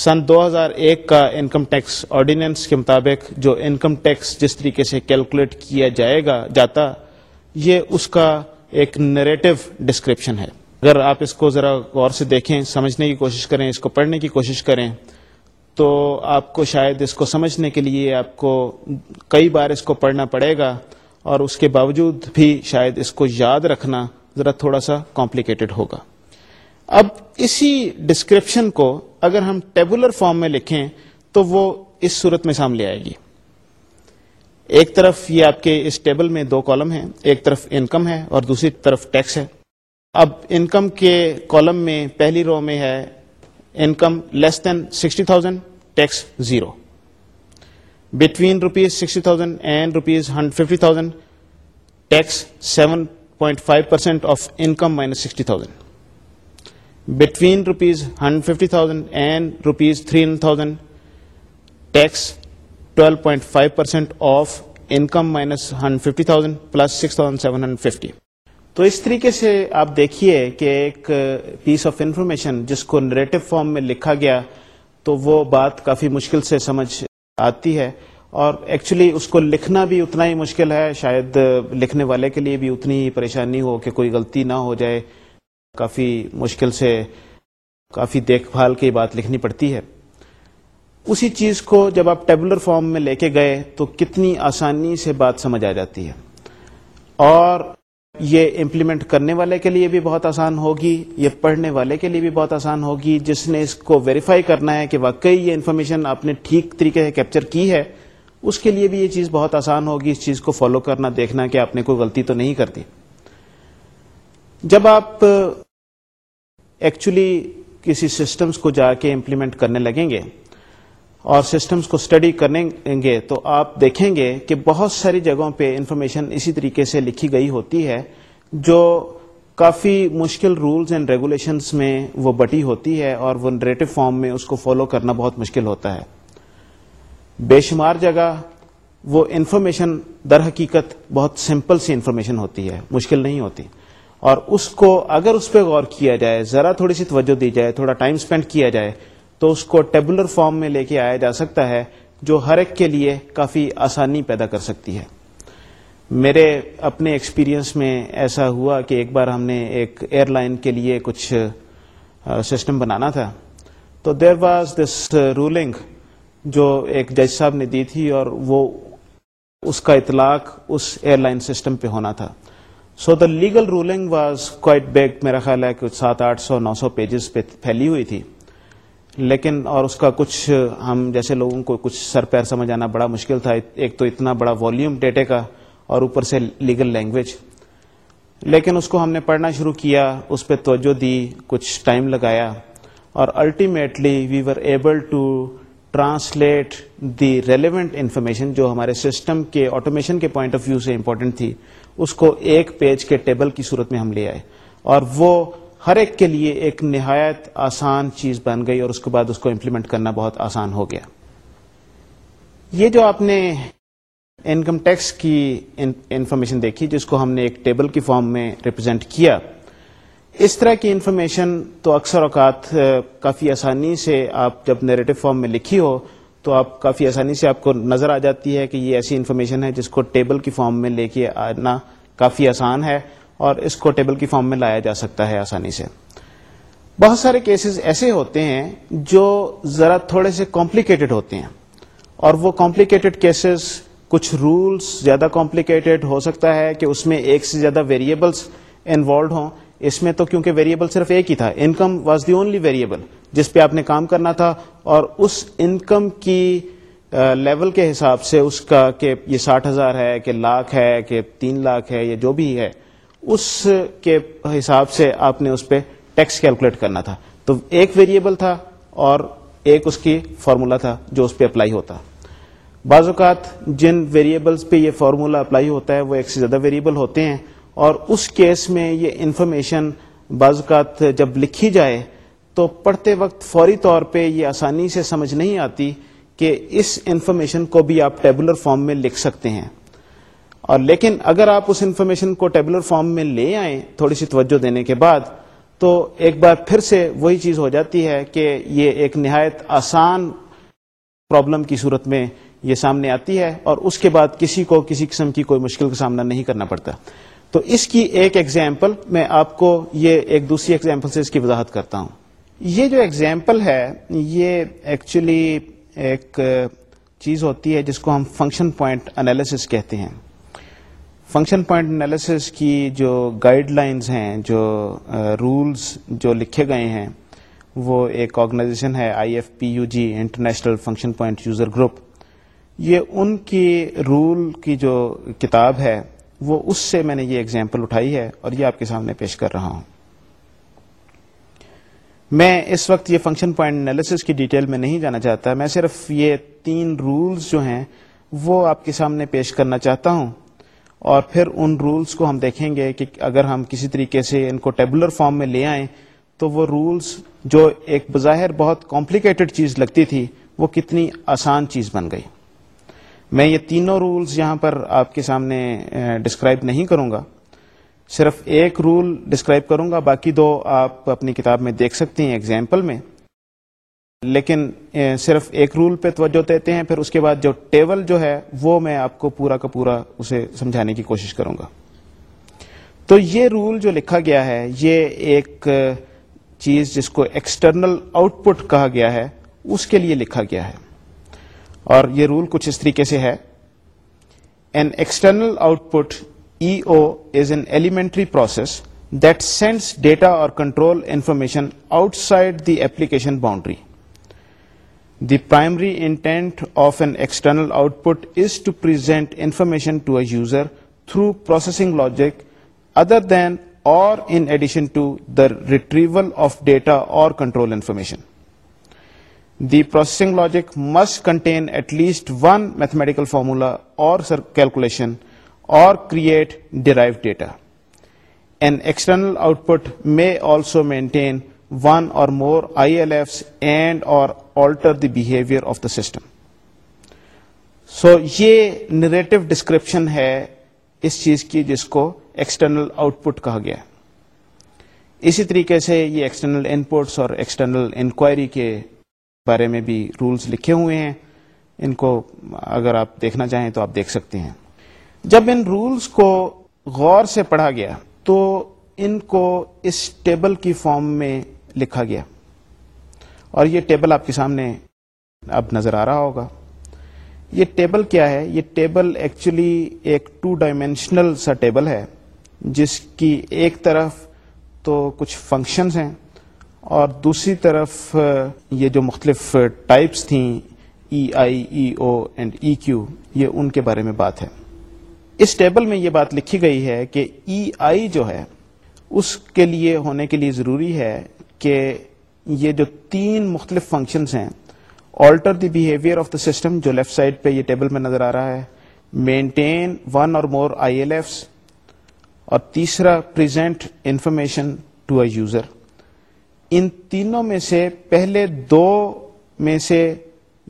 سن دو ہزار ایک کا income tax ordinance کے مطابق جو income tax جس طریقے سے calculate کیا جائے گا جاتا یہ اس کا ایک نریٹو ڈسکرپشن ہے اگر آپ اس کو ذرا غور سے دیکھیں سمجھنے کی کوشش کریں اس کو پڑھنے کی کوشش کریں تو آپ کو شاید اس کو سمجھنے کے لیے آپ کو کئی بار اس کو پڑھنا پڑے گا اور اس کے باوجود بھی شاید اس کو یاد رکھنا ذرا تھوڑا سا کمپلیکیٹڈ ہوگا اب اسی ڈسکرپشن کو اگر ہم ٹیبولر فارم میں لکھیں تو وہ اس صورت میں سامنے آئے گی ایک طرف یہ آپ کے اس ٹیبل میں دو کالم ہیں ایک طرف انکم ہے اور دوسری طرف ٹیکس ہے اب انکم کے کالم میں پہلی رو میں ہے income less than sixty thousand tax zero between rupees sixty thousand and rupees hundred fifty thousand tax seven point five percent of income minus sixty thousand between rupees hundred fifty thousand and rupees three hundred thousand tax twelve point five percent of income minus hundred fifty thousand plus six thousand seven hundred fifty تو اس طریقے سے آپ دیکھیے کہ ایک پیس of information جس کو نریٹو فارم میں لکھا گیا تو وہ بات کافی مشکل سے سمجھ آتی ہے اور ایکچولی اس کو لکھنا بھی اتنا ہی مشکل ہے شاید لکھنے والے کے لیے بھی اتنی ہی پریشانی ہو کہ کوئی غلطی نہ ہو جائے کافی مشکل سے کافی دیکھ بھال کی بات لکھنی پڑتی ہے اسی چیز کو جب آپ ٹیبولر فارم میں لے کے گئے تو کتنی آسانی سے بات سمجھ آ جاتی ہے اور یہ امپلیمنٹ کرنے والے کے لیے بھی بہت آسان ہوگی یہ پڑھنے والے کے لیے بھی بہت آسان ہوگی جس نے اس کو ویریفائی کرنا ہے کہ واقعی یہ انفارمیشن آپ نے ٹھیک طریقے سے کیپچر کی ہے اس کے لیے بھی یہ چیز بہت آسان ہوگی اس چیز کو فالو کرنا دیکھنا کہ آپ نے کوئی غلطی تو نہیں کر دی جب آپ ایکچولی کسی سسٹمز کو جا کے امپلیمنٹ کرنے لگیں گے اور سسٹمز کو اسٹڈی کرنے گے تو آپ دیکھیں گے کہ بہت ساری جگہوں پہ انفارمیشن اسی طریقے سے لکھی گئی ہوتی ہے جو کافی مشکل رولز اینڈ ریگولیشنس میں وہ بٹی ہوتی ہے اور وہ نریٹو فارم میں اس کو فالو کرنا بہت مشکل ہوتا ہے بے شمار جگہ وہ انفارمیشن در حقیقت بہت سمپل سی انفارمیشن ہوتی ہے مشکل نہیں ہوتی اور اس کو اگر اس پہ غور کیا جائے ذرا تھوڑی سی توجہ دی جائے تھوڑا ٹائم اسپینڈ کیا جائے تو اس کو ٹیبولر فارم میں لے کے آیا جا سکتا ہے جو ہر ایک کے لیے کافی آسانی پیدا کر سکتی ہے میرے اپنے ایکسپیرینس میں ایسا ہوا کہ ایک بار ہم نے ایک ایئر لائن کے لیے کچھ سسٹم بنانا تھا تو دیر واز دس رولنگ جو ایک جج صاحب نے دی تھی اور وہ اس کا اطلاق اس ایئر لائن سسٹم پہ ہونا تھا so the legal ruling was quite میرا خیال ہے کہ سات آٹھ سو نو سو پیجز پہ پھیلی ہوئی تھی لیکن اور اس کا کچھ ہم جیسے لوگوں کو کچھ سر پیر سمجھ آنا بڑا مشکل تھا ایک تو اتنا بڑا والیوم ڈیٹے کا اور اوپر سے لیگل لینگویج لیکن اس کو ہم نے پڑھنا شروع کیا اس پہ توجہ دی کچھ ٹائم لگایا اور ultimately we were able to translate the relevant information جو ہمارے سسٹم کے آٹومیشن کے پوائنٹ آف ویو سے امپورٹنٹ تھی اس کو ایک پیج کے ٹیبل کی صورت میں ہم لے آئے اور وہ ہر ایک کے لیے ایک نہایت آسان چیز بن گئی اور اس کے بعد اس کو امپلیمنٹ کرنا بہت آسان ہو گیا یہ جو آپ نے انکم ٹیکس کی انفارمیشن دیکھی جس کو ہم نے ایک ٹیبل کی فارم میں ریپرزینٹ کیا اس طرح کی انفارمیشن تو اکثر اوقات کافی آسانی سے آپ جب نیریٹو فارم میں لکھی ہو تو آپ کافی آسانی سے آپ کو نظر آ جاتی ہے کہ یہ ایسی انفارمیشن ہے جس کو ٹیبل کی فارم میں لے کے آنا کافی آسان ہے اور اس کو ٹیبل کی فارم میں لایا جا سکتا ہے آسانی سے بہت سارے کیسز ایسے ہوتے ہیں جو ذرا تھوڑے سے کمپلیکیٹڈ ہوتے ہیں اور وہ کمپلیکیٹڈ کیسز کچھ رولز زیادہ کمپلیکیٹڈ ہو سکتا ہے کہ اس میں ایک سے زیادہ ویریبلس انوالوڈ ہوں اس میں تو کیونکہ ویریبل صرف ایک ہی تھا income was the only variable جس پہ آپ نے کام کرنا تھا اور اس انکم کی لیول کے حساب سے اس کا کہ یہ ساٹھ ہزار ہے کہ لاکھ ہے کہ تین لاکھ ہے یا جو بھی ہے اس کے حساب سے آپ نے اس پہ ٹیکس کیلکولیٹ کرنا تھا تو ایک ویریبل تھا اور ایک اس کی فارمولا تھا جو اس پہ اپلائی ہوتا بعض اوقات جن ویریبلس پہ یہ فارمولا اپلائی ہوتا ہے وہ ایک سے زیادہ ویریبل ہوتے ہیں اور اس کیس میں یہ انفارمیشن بعض اوقات جب لکھی جائے تو پڑھتے وقت فوری طور پہ یہ آسانی سے سمجھ نہیں آتی کہ اس انفارمیشن کو بھی آپ ٹیبولر فارم میں لکھ سکتے ہیں اور لیکن اگر آپ اس انفارمیشن کو ٹیبولر فارم میں لے آئیں تھوڑی سی توجہ دینے کے بعد تو ایک بار پھر سے وہی چیز ہو جاتی ہے کہ یہ ایک نہایت آسان پرابلم کی صورت میں یہ سامنے آتی ہے اور اس کے بعد کسی کو کسی قسم کی کوئی مشکل کا سامنا نہیں کرنا پڑتا تو اس کی ایک ایگزامپل میں آپ کو یہ ایک دوسری ایگزامپل سے اس کی وضاحت کرتا ہوں یہ جو ایگزامپل ہے یہ ایکچولی ایک چیز ہوتی ہے جس کو ہم فنکشن پوائنٹ انالیسس کہتے ہیں فنکشن پوائنٹ انالیسس کی جو گائڈ لائنز ہیں جو رولز جو لکھے گئے ہیں وہ ایک آرگنائزیشن ہے I F P U G international function point user group یہ ان کی رول کی جو کتاب ہے وہ اس سے میں نے یہ اگزامپل اٹھائی ہے اور یہ آپ کے سامنے پیش کر رہا ہوں میں اس وقت یہ فنکشن پوائنٹ انالیس کی ڈیٹیل میں نہیں جانا چاہتا میں صرف یہ تین رولز جو ہیں وہ آپ کے سامنے پیش کرنا چاہتا ہوں اور پھر ان رولز کو ہم دیکھیں گے کہ اگر ہم کسی طریقے سے ان کو ٹیبولر فارم میں لے آئیں تو وہ رولز جو ایک بظاہر بہت کمپلیکیٹڈ چیز لگتی تھی وہ کتنی آسان چیز بن گئی میں یہ تینوں رولز یہاں پر آپ کے سامنے ڈسکرائب نہیں کروں گا صرف ایک رول ڈسکرائب کروں گا باقی دو آپ اپنی کتاب میں دیکھ سکتے ہیں اگزامپل میں لیکن صرف ایک رول پہ توجہ دیتے ہیں پھر اس کے بعد جو ٹیبل جو ہے وہ میں آپ کو پورا کا پورا اسے سمجھانے کی کوشش کروں گا تو یہ رول جو لکھا گیا ہے یہ ایک چیز جس کو ایکسٹرنل آؤٹ پٹ کہا گیا ہے اس کے لیے لکھا گیا ہے اور یہ رول کچھ اس طریقے سے ہے an external output E O is an elementary process that sends data or control information outside the application boundary the primary intent of an external output is to present information to a user through processing logic other than or in addition to the retrieval of data or control information the processing logic must contain at least one mathematical formula or calculation or create derive data drive external output may also maintain one or or more I L and alter the behaviour of the system so یہ narrative description ہے اس چیز کی جس کو external out put کہا گیا اسی طریقے سے یہ ایکسٹرنل انپوٹس اور ایکسٹرنل انکوائری کے بارے میں بھی رولز لکھے ہوئے ہیں ان کو اگر آپ دیکھنا چاہیں تو آپ دیکھ سکتے ہیں جب ان رولز کو غور سے پڑھا گیا تو ان کو اس ٹیبل کی فارم میں لکھا گیا اور یہ ٹیبل آپ کے سامنے اب نظر آ رہا ہوگا یہ ٹیبل کیا ہے یہ ٹیبل ایکچولی ایک ٹو ڈائمینشنل سا ٹیبل ہے جس کی ایک طرف تو کچھ فنکشنز ہیں اور دوسری طرف یہ جو مختلف ٹائپس تھیں ای آئی ای او اینڈ ای کیو یہ ان کے بارے میں بات ہے اس ٹیبل میں یہ بات لکھی گئی ہے کہ ای e, آئی جو ہے اس کے لیے ہونے کے لیے ضروری ہے کہ یہ جو تین مختلف فنکشنز ہیں alter the behaviour of the system جو لیفٹ سائڈ پہ یہ ٹیبل میں نظر آ رہا ہے maintain one or more I L Fs اور تیسرا present information to a user ان تینوں میں سے پہلے دو میں سے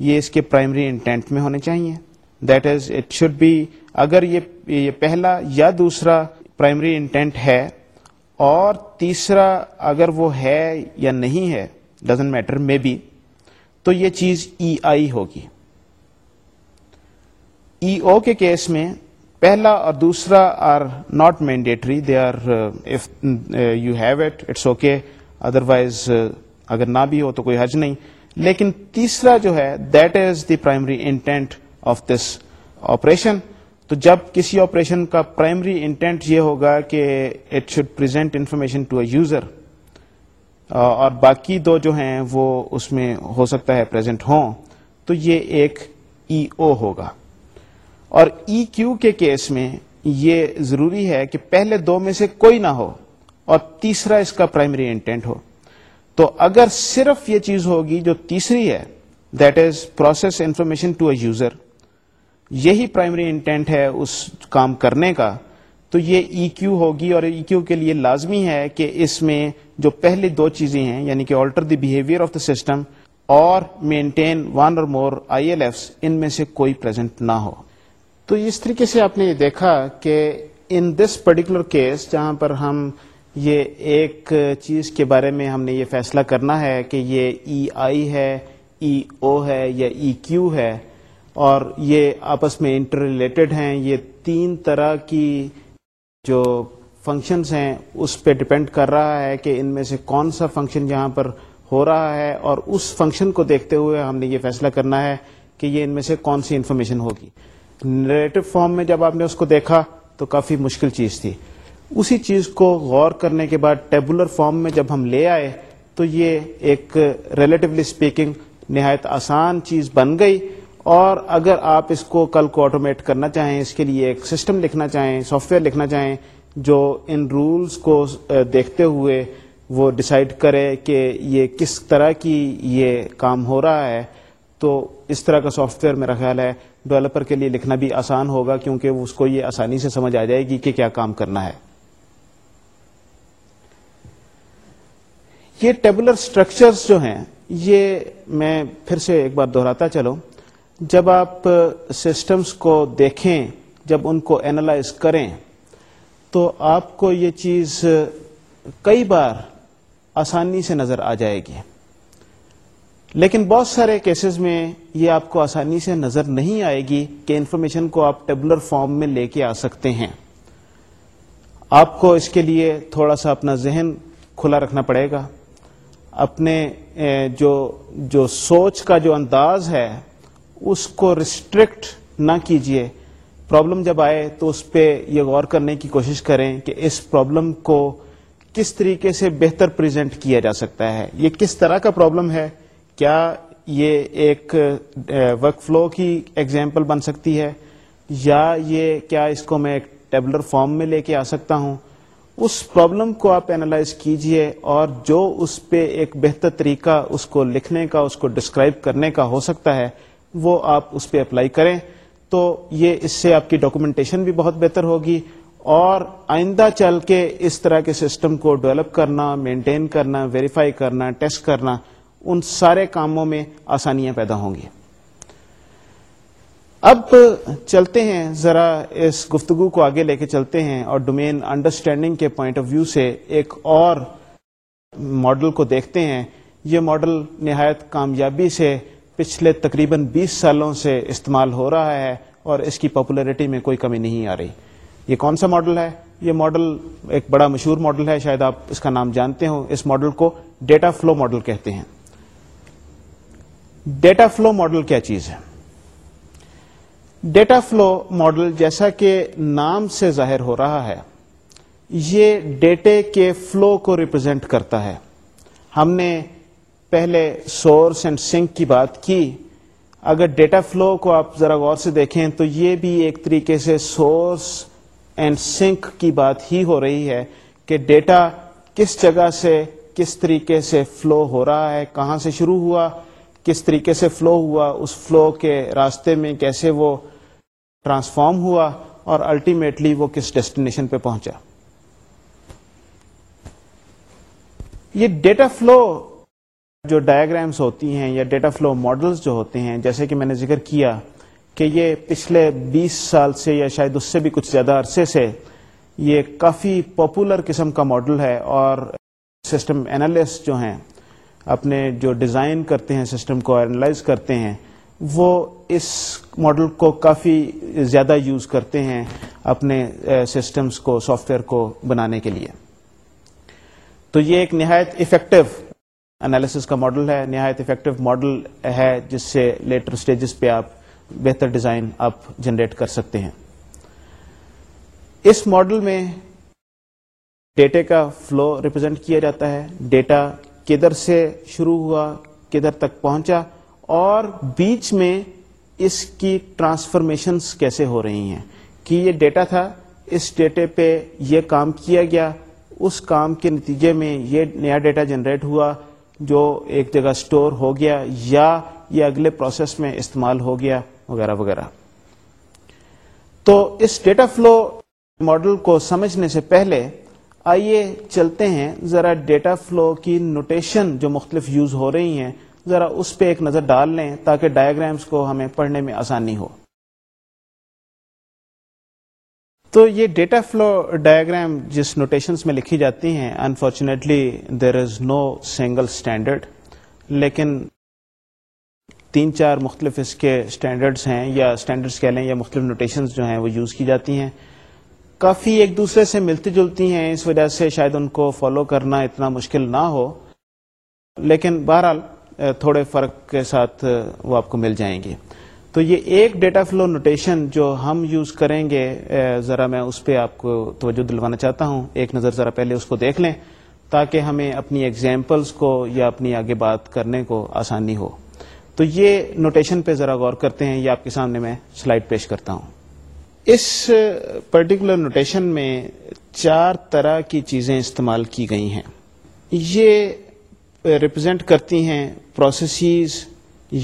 یہ اس کے پرائمری انٹینٹ میں ہونے چاہیے that is it should be اگر یہ پہلا یا دوسرا پرائمری انٹینٹ ہے اور تیسرا اگر وہ ہے یا نہیں ہے ڈزن میٹر مے بی تو یہ چیز ای e آئی ہوگی ای e او کے کیس میں پہلا اور دوسرا are not mandatory they are you have it it's okay otherwise uh, اگر نہ بھی ہو تو کوئی حج نہیں لیکن تیسرا جو ہے that is the primary intent of this operation تو جب کسی آپریشن کا پرائمری انٹینٹ یہ ہوگا کہ it should present information to a user اور باقی دو جو ہیں وہ اس میں ہو سکتا ہے پرزینٹ ہوں تو یہ ایک ای e او ہوگا اور ای e کیو کے کیس میں یہ ضروری ہے کہ پہلے دو میں سے کوئی نہ ہو اور تیسرا اس کا پرائمری انٹینٹ ہو تو اگر صرف یہ چیز ہوگی جو تیسری ہے that is process information to a user یہی پرائمری انٹینٹ ہے اس کام کرنے کا تو یہ ای e کیو ہوگی اور ای کیو e کے لیے لازمی ہے کہ اس میں جو پہلی دو چیزیں ہیں یعنی کہ alter the behaviour of the system اور maintain one or more I L F ان میں سے کوئی پرزینٹ نہ ہو تو اس طریقے سے آپ نے یہ دیکھا کہ ان دس پرٹیکولر کیس جہاں پر ہم یہ ایک چیز کے بارے میں ہم نے یہ فیصلہ کرنا ہے کہ یہ ای e آئی ہے ای e او ہے یا ای e کیو ہے اور یہ آپس میں انٹر ریلیٹڈ ہیں یہ تین طرح کی جو فنکشنز ہیں اس پہ ڈپینڈ کر رہا ہے کہ ان میں سے کون سا فنکشن یہاں پر ہو رہا ہے اور اس فنکشن کو دیکھتے ہوئے ہم نے یہ فیصلہ کرنا ہے کہ یہ ان میں سے کون سی انفارمیشن ہوگی نیگیٹو فارم میں جب آپ نے اس کو دیکھا تو کافی مشکل چیز تھی اسی چیز کو غور کرنے کے بعد ٹیبولر فارم میں جب ہم لے آئے تو یہ ایک ریلیٹیولی اسپیکنگ نہایت آسان چیز بن گئی اور اگر آپ اس کو کل کو آٹومیٹ کرنا چاہیں اس کے لیے ایک سسٹم لکھنا چاہیں سافٹ ویئر لکھنا چاہیں جو ان رولز کو دیکھتے ہوئے وہ ڈیسائیڈ کرے کہ یہ کس طرح کی یہ کام ہو رہا ہے تو اس طرح کا سافٹ ویئر میرا خیال ہے ڈیولپر کے لیے لکھنا بھی آسان ہوگا کیونکہ اس کو یہ آسانی سے سمجھ آ جائے گی کہ کیا کام کرنا ہے یہ ٹیبولر اسٹرکچرس جو ہیں یہ میں پھر سے ایک بار دہراتا چلو جب آپ سسٹمس کو دیکھیں جب ان کو اینالائز کریں تو آپ کو یہ چیز کئی بار آسانی سے نظر آ جائے گی لیکن بہت سارے کیسز میں یہ آپ کو آسانی سے نظر نہیں آئے گی کہ انفارمیشن کو آپ ٹیبلر فارم میں لے کے آ سکتے ہیں آپ کو اس کے لیے تھوڑا سا اپنا ذہن کھلا رکھنا پڑے گا اپنے جو جو سوچ کا جو انداز ہے اس کو ریسٹرکٹ نہ کیجیے پرابلم جب آئے تو اس پہ یہ غور کرنے کی کوشش کریں کہ اس پرابلم کو کس طریقے سے بہتر پریزنٹ کیا جا سکتا ہے یہ کس طرح کا پرابلم ہے کیا یہ ایک ورک فلو کی ایگزامپل بن سکتی ہے یا یہ کیا اس کو میں ایک ٹیبلر فارم میں لے کے آ سکتا ہوں اس پرابلم کو آپ اینالائز کیجئے اور جو اس پہ ایک بہتر طریقہ اس کو لکھنے کا اس کو ڈسکرائب کرنے کا ہو سکتا ہے وہ آپ اس پہ اپلائی کریں تو یہ اس سے آپ کی ڈاکومنٹیشن بھی بہت بہتر ہوگی اور آئندہ چل کے اس طرح کے سسٹم کو ڈیولپ کرنا مینٹین کرنا ویریفائی کرنا ٹیسٹ کرنا ان سارے کاموں میں آسانیاں پیدا ہوں گی اب چلتے ہیں ذرا اس گفتگو کو آگے لے کے چلتے ہیں اور ڈومین انڈرسٹینڈنگ کے پوائنٹ آف ویو سے ایک اور ماڈل کو دیکھتے ہیں یہ ماڈل نہایت کامیابی سے پچھلے تقریباً بیس سالوں سے استعمال ہو رہا ہے اور اس کی پاپولیرٹی میں کوئی کمی نہیں آ رہی یہ کون سا ماڈل ہے یہ ماڈل ایک بڑا مشہور ماڈل ہے شاید آپ اس کا نام جانتے ہوں اس ماڈل کو ڈیٹا فلو ماڈل کہتے ہیں ڈیٹا فلو ماڈل کیا چیز ہے ڈیٹا فلو ماڈل جیسا کہ نام سے ظاہر ہو رہا ہے یہ ڈیٹے کے فلو کو ریپرزینٹ کرتا ہے ہم نے پہلے سورس اینڈ سنک کی بات کی اگر ڈیٹا فلو کو آپ ذرا غور سے دیکھیں تو یہ بھی ایک طریقے سے سورس اینڈ سنک کی بات ہی ہو رہی ہے کہ ڈیٹا کس جگہ سے کس طریقے سے فلو ہو رہا ہے کہاں سے شروع ہوا کس طریقے سے فلو ہوا اس فلو کے راستے میں کیسے وہ ٹرانسفارم ہوا اور الٹیمیٹلی وہ کس ڈیسٹینیشن پہ پہنچا یہ ڈیٹا فلو جو ڈائگرامس ہوتی ہیں یا ڈیٹا فلو ماڈلس جو ہوتے ہیں جیسے کہ میں نے ذکر کیا کہ یہ پچھلے بیس سال سے یا شاید اس سے بھی کچھ زیادہ عرصے سے یہ کافی پاپولر قسم کا ماڈل ہے اور سسٹم انالسٹ جو ہیں اپنے جو ڈیزائن کرتے ہیں سسٹم کو اینالائز کرتے ہیں وہ اس ماڈل کو کافی زیادہ یوز کرتے ہیں اپنے سسٹمز کو سافٹ ویئر کو بنانے کے لیے تو یہ ایک نہایت افیکٹو انالیسس کا ماڈل ہے نہایت افیکٹو ماڈل ہے جس سے لیٹر سٹیجز پہ آپ بہتر ڈیزائن آپ جنریٹ کر سکتے ہیں اس ماڈل میں ڈیٹے کا فلو ریپرزینٹ کیا جاتا ہے ڈیٹا کدھر سے شروع ہوا کدھر تک پہنچا اور بیچ میں اس کی ٹرانسفارمیشنس کیسے ہو رہی ہیں کہ یہ ڈیٹا تھا اس ڈیٹے پہ یہ کام کیا گیا اس کام کے نتیجے میں یہ نیا ڈیٹا جنریٹ ہوا جو ایک جگہ اسٹور ہو گیا یا یہ اگلے پروسیس میں استعمال ہو گیا وغیرہ وغیرہ تو اس ڈیٹا فلو ماڈل کو سمجھنے سے پہلے آئیے چلتے ہیں ذرا ڈیٹا فلو کی نوٹیشن جو مختلف یوز ہو رہی ہیں ذرا اس پہ ایک نظر ڈال لیں تاکہ ڈائگرامس کو ہمیں پڑھنے میں آسانی ہو تو یہ ڈیٹا فلو ڈائگرام جس نوٹیشنس میں لکھی جاتی ہیں unfortunately there is no single standard لیکن تین چار مختلف اس کے اسٹینڈرڈس ہیں یا اسٹینڈرڈس کہہ لیں یا مختلف نوٹیشنز جو ہیں وہ یوز کی جاتی ہیں کافی ایک دوسرے سے ملتی جلتی ہیں اس وجہ سے شاید ان کو فالو کرنا اتنا مشکل نہ ہو لیکن بہرحال تھوڑے فرق کے ساتھ وہ آپ کو مل جائیں گے تو یہ ایک ڈیٹا فلو نوٹیشن جو ہم یوز کریں گے ذرا میں اس پہ آپ کو توجہ دلوانا چاہتا ہوں ایک نظر ذرا پہلے اس کو دیکھ لیں تاکہ ہمیں اپنی ایگزامپلس کو یا اپنی آگے بات کرنے کو آسانی ہو تو یہ نوٹیشن پہ ذرا غور کرتے ہیں یہ آپ کے سامنے میں سلائڈ پیش کرتا ہوں اس پرٹیکولر نوٹیشن میں چار طرح کی چیزیں استعمال کی گئی ہیں یہ ریپرزینٹ کرتی ہیں پروسیسز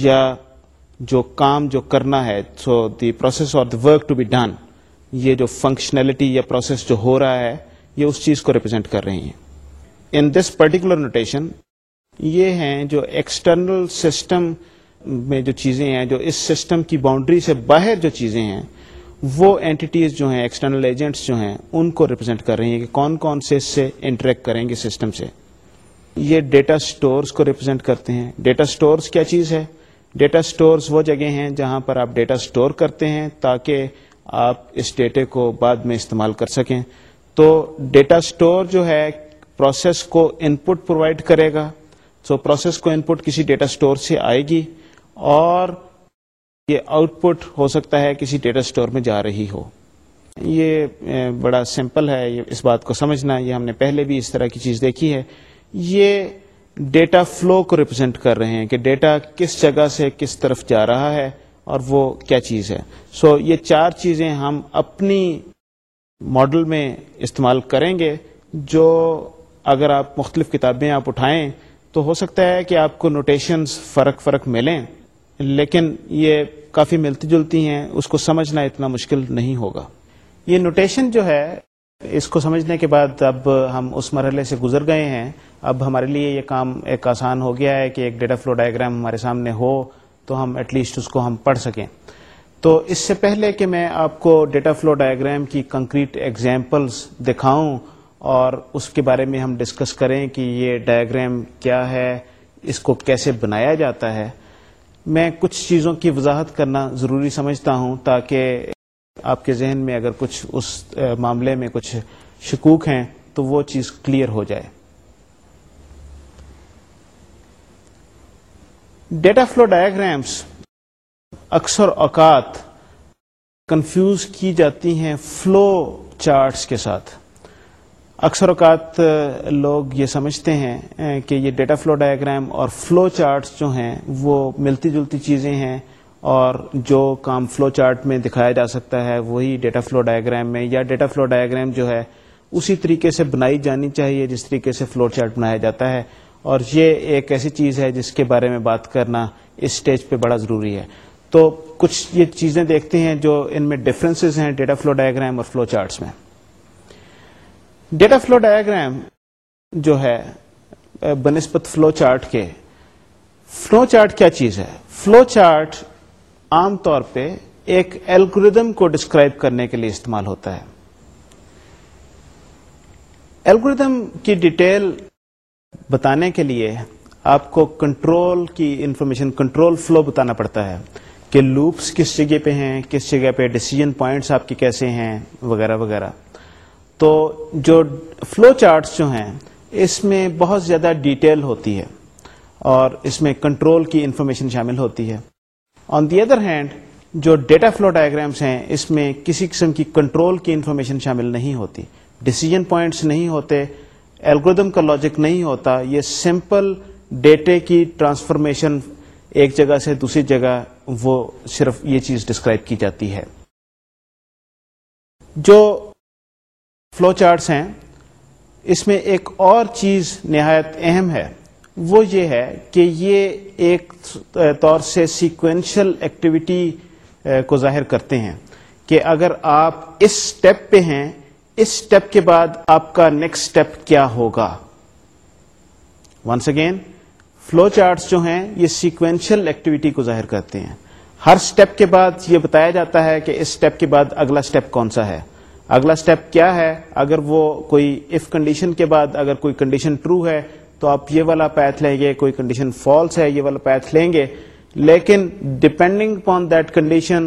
یا جو کام جو کرنا ہے so the process of the work to be done یہ جو فنکشنلٹی یا پروسیس جو ہو رہا ہے یہ اس چیز کو ریپرزینٹ کر رہی ہیں ان دس پرٹیکولر نوٹیشن یہ ہیں جو ایکسٹرنل سسٹم میں جو چیزیں ہیں جو اس سسٹم کی باؤنڈری سے باہر جو چیزیں ہیں وہ اینٹیز جو ہیں ایکسٹرنل ایجنٹس جو ہیں ان کو ریپرزینٹ کر رہی ہیں کہ کون کون سے اس سے انٹریکٹ کریں گے سسٹم سے یہ ڈیٹا سٹورز کو ریپرزینٹ کرتے ہیں ڈیٹا سٹورز کیا چیز ہے ڈیٹا سٹورز وہ جگہ ہیں جہاں پر آپ ڈیٹا سٹور کرتے ہیں تاکہ آپ اس ڈیٹے کو بعد میں استعمال کر سکیں تو ڈیٹا سٹور جو ہے پروسیس کو ان پٹ پرووائڈ کرے گا تو پروسیس کو ان پٹ کسی ڈیٹا سٹور سے آئے گی اور یہ آؤٹ پٹ ہو سکتا ہے کسی ڈیٹا سٹور میں جا رہی ہو یہ eh, بڑا سمپل ہے اس بات کو سمجھنا یہ ہم نے پہلے بھی اس طرح کی چیز دیکھی ہے یہ ڈیٹا فلو کو ریپرزینٹ کر رہے ہیں کہ ڈیٹا کس جگہ سے کس طرف جا رہا ہے اور وہ کیا چیز ہے سو so, یہ چار چیزیں ہم اپنی ماڈل میں استعمال کریں گے جو اگر آپ مختلف کتابیں آپ اٹھائیں تو ہو سکتا ہے کہ آپ کو نوٹیشنز فرق فرق ملیں لیکن یہ کافی ملتی جلتی ہیں اس کو سمجھنا اتنا مشکل نہیں ہوگا یہ نوٹیشن جو ہے اس کو سمجھنے کے بعد اب ہم اس مرحلے سے گزر گئے ہیں اب ہمارے لیے یہ کام ایک آسان ہو گیا ہے کہ ایک ڈیٹا فلو ڈائگرام ہمارے سامنے ہو تو ہم ایٹ لیسٹ اس کو ہم پڑھ سکیں تو اس سے پہلے کہ میں آپ کو ڈیٹا فلو ڈائگرام کی کنکریٹ ایگزامپلس دکھاؤں اور اس کے بارے میں ہم ڈسکس کریں کہ یہ ڈائگرام کیا ہے اس کو کیسے بنایا جاتا ہے میں کچھ چیزوں کی وضاحت کرنا ضروری سمجھتا ہوں تاکہ آپ کے ذہن میں اگر کچھ اس معاملے میں کچھ شکوک ہیں تو وہ چیز کلیئر ہو جائے ڈیٹا فلو ڈائگرامس اکثر اوقات کنفیوز کی جاتی ہیں فلو چارٹس کے ساتھ اکثر اوقات لوگ یہ سمجھتے ہیں کہ یہ ڈیٹا فلو ڈائگرام اور فلو چارٹس جو ہیں وہ ملتی جلتی چیزیں ہیں اور جو کام فلو چارٹ میں دکھایا جا سکتا ہے وہی ڈیٹا فلو ڈائگرام میں یا ڈیٹا فلو ڈائیگرام جو ہے اسی طریقے سے بنائی جانی چاہیے جس طریقے سے فلو چارٹ بنایا جاتا ہے اور یہ ایک ایسی چیز ہے جس کے بارے میں بات کرنا اس اسٹیج پہ بڑا ضروری ہے تو کچھ یہ چیزیں دیکھتے ہیں جو ان میں ڈفرینسز ہیں ڈیٹا فلو ڈائگرام اور فلو چارٹس میں ڈیٹا فلو ڈائیگرام جو ہے بنسپت فلو چارٹ کے فلو چارٹ کیا چیز ہے فلو چارٹ عام طور پہ ایک الگوریدم کو ڈسکرائب کرنے کے لیے استعمال ہوتا ہے الگوریدم کی ڈیٹیل بتانے کے لیے آپ کو کنٹرول کی انفارمیشن کنٹرول فلو بتانا پڑتا ہے کہ لوپس کس جگہ پہ ہیں کس جگہ پہ ڈسیزن پوائنٹس آپ کے کیسے ہیں وغیرہ وغیرہ تو جو فلو چارٹس جو ہیں اس میں بہت زیادہ ڈیٹیل ہوتی ہے اور اس میں کنٹرول کی انفارمیشن شامل ہوتی ہے آن دی ادر ہینڈ جو ڈیٹا فلو ڈائگرامس ہیں اس میں کسی قسم کی کنٹرول کی انفارمیشن شامل نہیں ہوتی ڈسیزن پوائنٹس نہیں ہوتے ایلگردم کا لاجک نہیں ہوتا یہ سمپل ڈیٹے کی ٹرانسفارمیشن ایک جگہ سے دوسری جگہ وہ صرف یہ چیز ڈسکرائب کی جاتی ہے جو فلو چارٹس ہیں اس میں ایک اور چیز نہایت اہم ہے وہ یہ ہے کہ یہ ایک طور سے سیکوینشل ایکٹیویٹی کو ظاہر کرتے ہیں کہ اگر آپ اس اسٹیپ پہ ہیں اس سٹیپ کے بعد آپ کا نیکسٹ کیا ہوگا ونس اگین فلو چارٹس جو ہیں یہ سیکوینشل ایکٹیویٹی کو ظاہر کرتے ہیں ہر اسٹیپ کے بعد یہ بتایا جاتا ہے کہ اس اسٹیپ کے بعد اگلا اسٹیپ کون سا ہے اگلا اسٹیپ کیا ہے اگر وہ کوئی اف کنڈیشن کے بعد اگر کوئی کنڈیشن ٹرو ہے تو آپ یہ والا پیتھ لیں گے کوئی کنڈیشن فالس ہے یہ والا پیتھ لیں گے لیکن ڈپینڈنگ اپون دیٹ کنڈیشن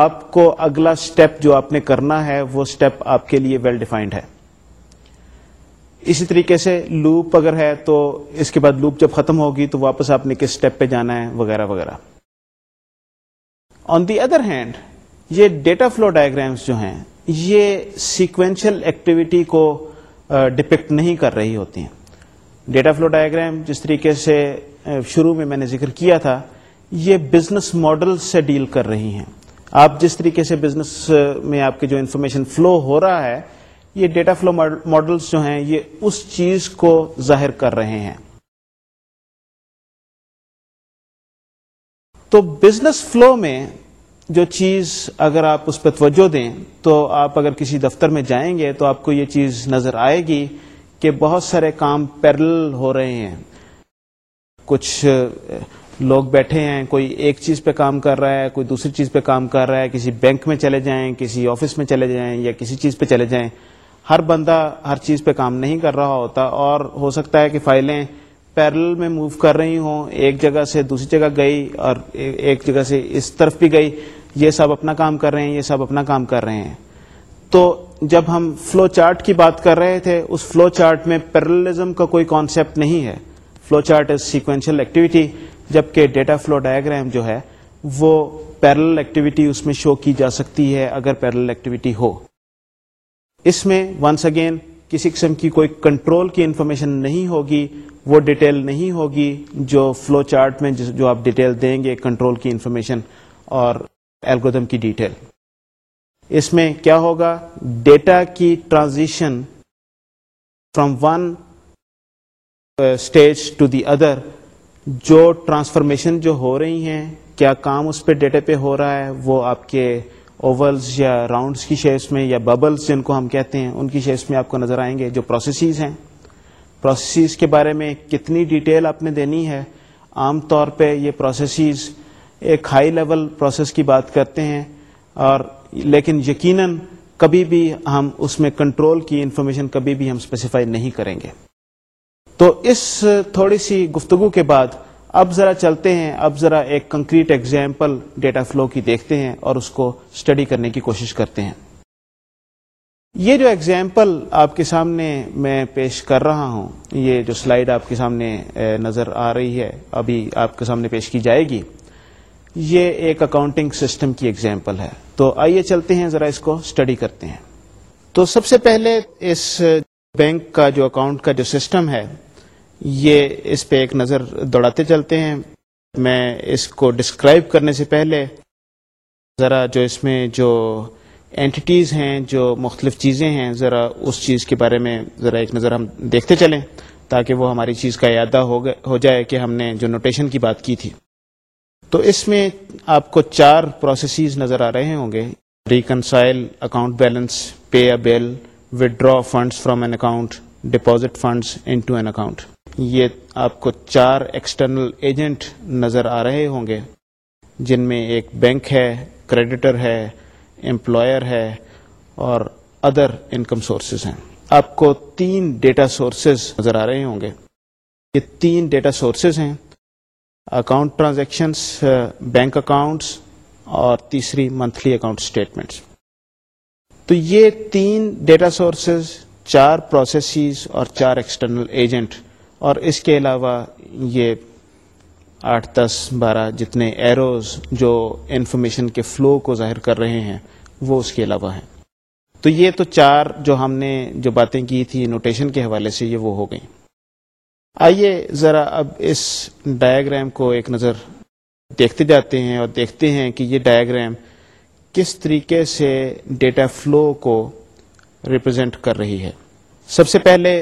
آپ کو اگلا اسٹیپ جو آپ نے کرنا ہے وہ اسٹیپ آپ کے لیے ویل ڈیفائنڈ ہے اسی طریقے سے لوپ اگر ہے تو اس کے بعد لوپ جب ختم ہوگی تو واپس آپ نے کس اسٹیپ پہ جانا ہے وغیرہ وغیرہ آن دی ادر ہینڈ یہ ڈیٹا فلو ڈائگرامس جو ہیں یہ سیکوینشل ایکٹیویٹی کو ڈپیکٹ نہیں کر رہی ہوتی ہیں ڈیٹا فلو ڈائگرام جس طریقے سے شروع میں میں نے ذکر کیا تھا یہ بزنس ماڈل سے ڈیل کر رہی ہیں آپ جس طریقے سے بزنس میں آپ کے جو انفارمیشن فلو ہو رہا ہے یہ ڈیٹا فلو ماڈلس جو ہیں یہ اس چیز کو ظاہر کر رہے ہیں تو بزنس فلو میں جو چیز اگر آپ اس پہ توجہ دیں تو آپ اگر کسی دفتر میں جائیں گے تو آپ کو یہ چیز نظر آئے گی کہ بہت سارے کام پیرل ہو رہے ہیں کچھ لوگ بیٹھے ہیں کوئی ایک چیز پہ کام کر رہا ہے کوئی دوسری چیز پہ کام کر رہا ہے کسی بینک میں چلے جائیں کسی آفس میں چلے جائیں یا کسی چیز پہ چلے جائیں ہر بندہ ہر چیز پہ کام نہیں کر رہا ہوتا اور ہو سکتا ہے کہ فائلیں پیرل میں موو کر رہی ہوں ایک جگہ سے دوسری جگہ گئی اور ایک جگہ سے اس طرف بھی گئی یہ سب اپنا کام کر رہے ہیں یہ سب اپنا کام کر رہے ہیں تو جب ہم فلو چارٹ کی بات کر رہے تھے اس فلو چارٹ میں پیرلزم کا کوئی کانسیپٹ نہیں ہے flow chart is sequential activity جبکہ ڈیٹا فلو ڈائگریام جو ہے وہ پیرل ایکٹیویٹی اس میں شو کی جا سکتی ہے اگر پیرل ایکٹیویٹی ہو اس میں ونس اگین کسی قسم کی کوئی کنٹرول کی انفارمیشن نہیں ہوگی وہ ڈیٹیل نہیں ہوگی جو فلو چارٹ میں جو آپ ڈیٹیل دیں گے کنٹرول کی انفارمیشن اور الگودم کی ڈیٹیل اس میں کیا ہوگا ڈیٹا کی transition from one stage to the other جو ٹرانسفارمیشن جو ہو رہی ہیں کیا کام اس پہ ڈیٹا پہ ہو رہا ہے وہ آپ کے اوولس یا راؤنڈس کی شیپس میں یا ببلس جن کو ہم کہتے ہیں ان کی شیپس میں آپ کو نظر آئیں گے جو پروسیسز ہیں پروسیسز کے بارے میں کتنی ڈیٹیل آپ نے دینی ہے عام طور پہ یہ پروسیسز ایک ہائی لیول پروسیس کی بات کرتے ہیں اور لیکن یقیناً کبھی بھی ہم اس میں کنٹرول کی انفارمیشن کبھی بھی ہم اسپیسیفائی نہیں کریں گے تو اس تھوڑی سی گفتگو کے بعد اب ذرا چلتے ہیں اب ذرا ایک کنکریٹ ایگزامپل ڈیٹا فلو کی دیکھتے ہیں اور اس کو اسٹڈی کرنے کی کوشش کرتے ہیں یہ جو ایگزامپل آپ کے سامنے میں پیش کر رہا ہوں یہ جو سلائڈ آپ کے سامنے نظر آ رہی ہے ابھی آپ کے سامنے پیش کی جائے گی یہ ایک اکاؤنٹنگ سسٹم کی ایگزامپل ہے تو آئیے چلتے ہیں ذرا اس کو اسٹڈی کرتے ہیں تو سب سے پہلے اس بینک کا جو اکاؤنٹ کا جو سسٹم ہے یہ اس پہ ایک نظر دوڑاتے چلتے ہیں میں اس کو ڈسکرائب کرنے سے پہلے ذرا جو اس میں جو اینٹیز ہیں جو مختلف چیزیں ہیں ذرا اس چیز کے بارے میں ذرا ایک نظر ہم دیکھتے چلیں تاکہ وہ ہماری چیز کا ارادہ ہو جائے کہ ہم نے جو نوٹیشن کی بات کی تھی تو اس میں آپ کو چار پروسیسز نظر آ رہے ہوں گے reconcile account balance pay a bill withdraw funds from an account deposit funds into an account یہ آپ کو چار ایکسٹرنل ایجنٹ نظر آ رہے ہوں گے جن میں ایک بینک ہے کریڈیٹر ہے امپلائر ہے اور ادر انکم سورسز ہیں آپ کو تین ڈیٹا سورسز نظر آ رہے ہوں گے یہ تین ڈیٹا سورسز ہیں اکاؤنٹ ٹرانزیکشنس بینک اکاؤنٹس اور تیسری منتھلی اکاؤنٹ اسٹیٹمنٹس تو یہ تین ڈیٹا سورسز چار پروسیسز اور چار ایکسٹرنل ایجنٹ اور اس کے علاوہ یہ آٹھ دس بارہ جتنے ایروز جو انفارمیشن کے فلو کو ظاہر کر رہے ہیں وہ اس کے علاوہ ہیں تو یہ تو چار جو ہم نے جو باتیں کی تھی نوٹیشن کے حوالے سے یہ وہ ہو گئیں آئیے ذرا اب اس ڈائیگرام کو ایک نظر دیکھتے جاتے ہیں اور دیکھتے ہیں کہ یہ ڈائگرام کس طریقے سے ڈیٹا فلو کو ریپرزینٹ کر رہی ہے سب سے پہلے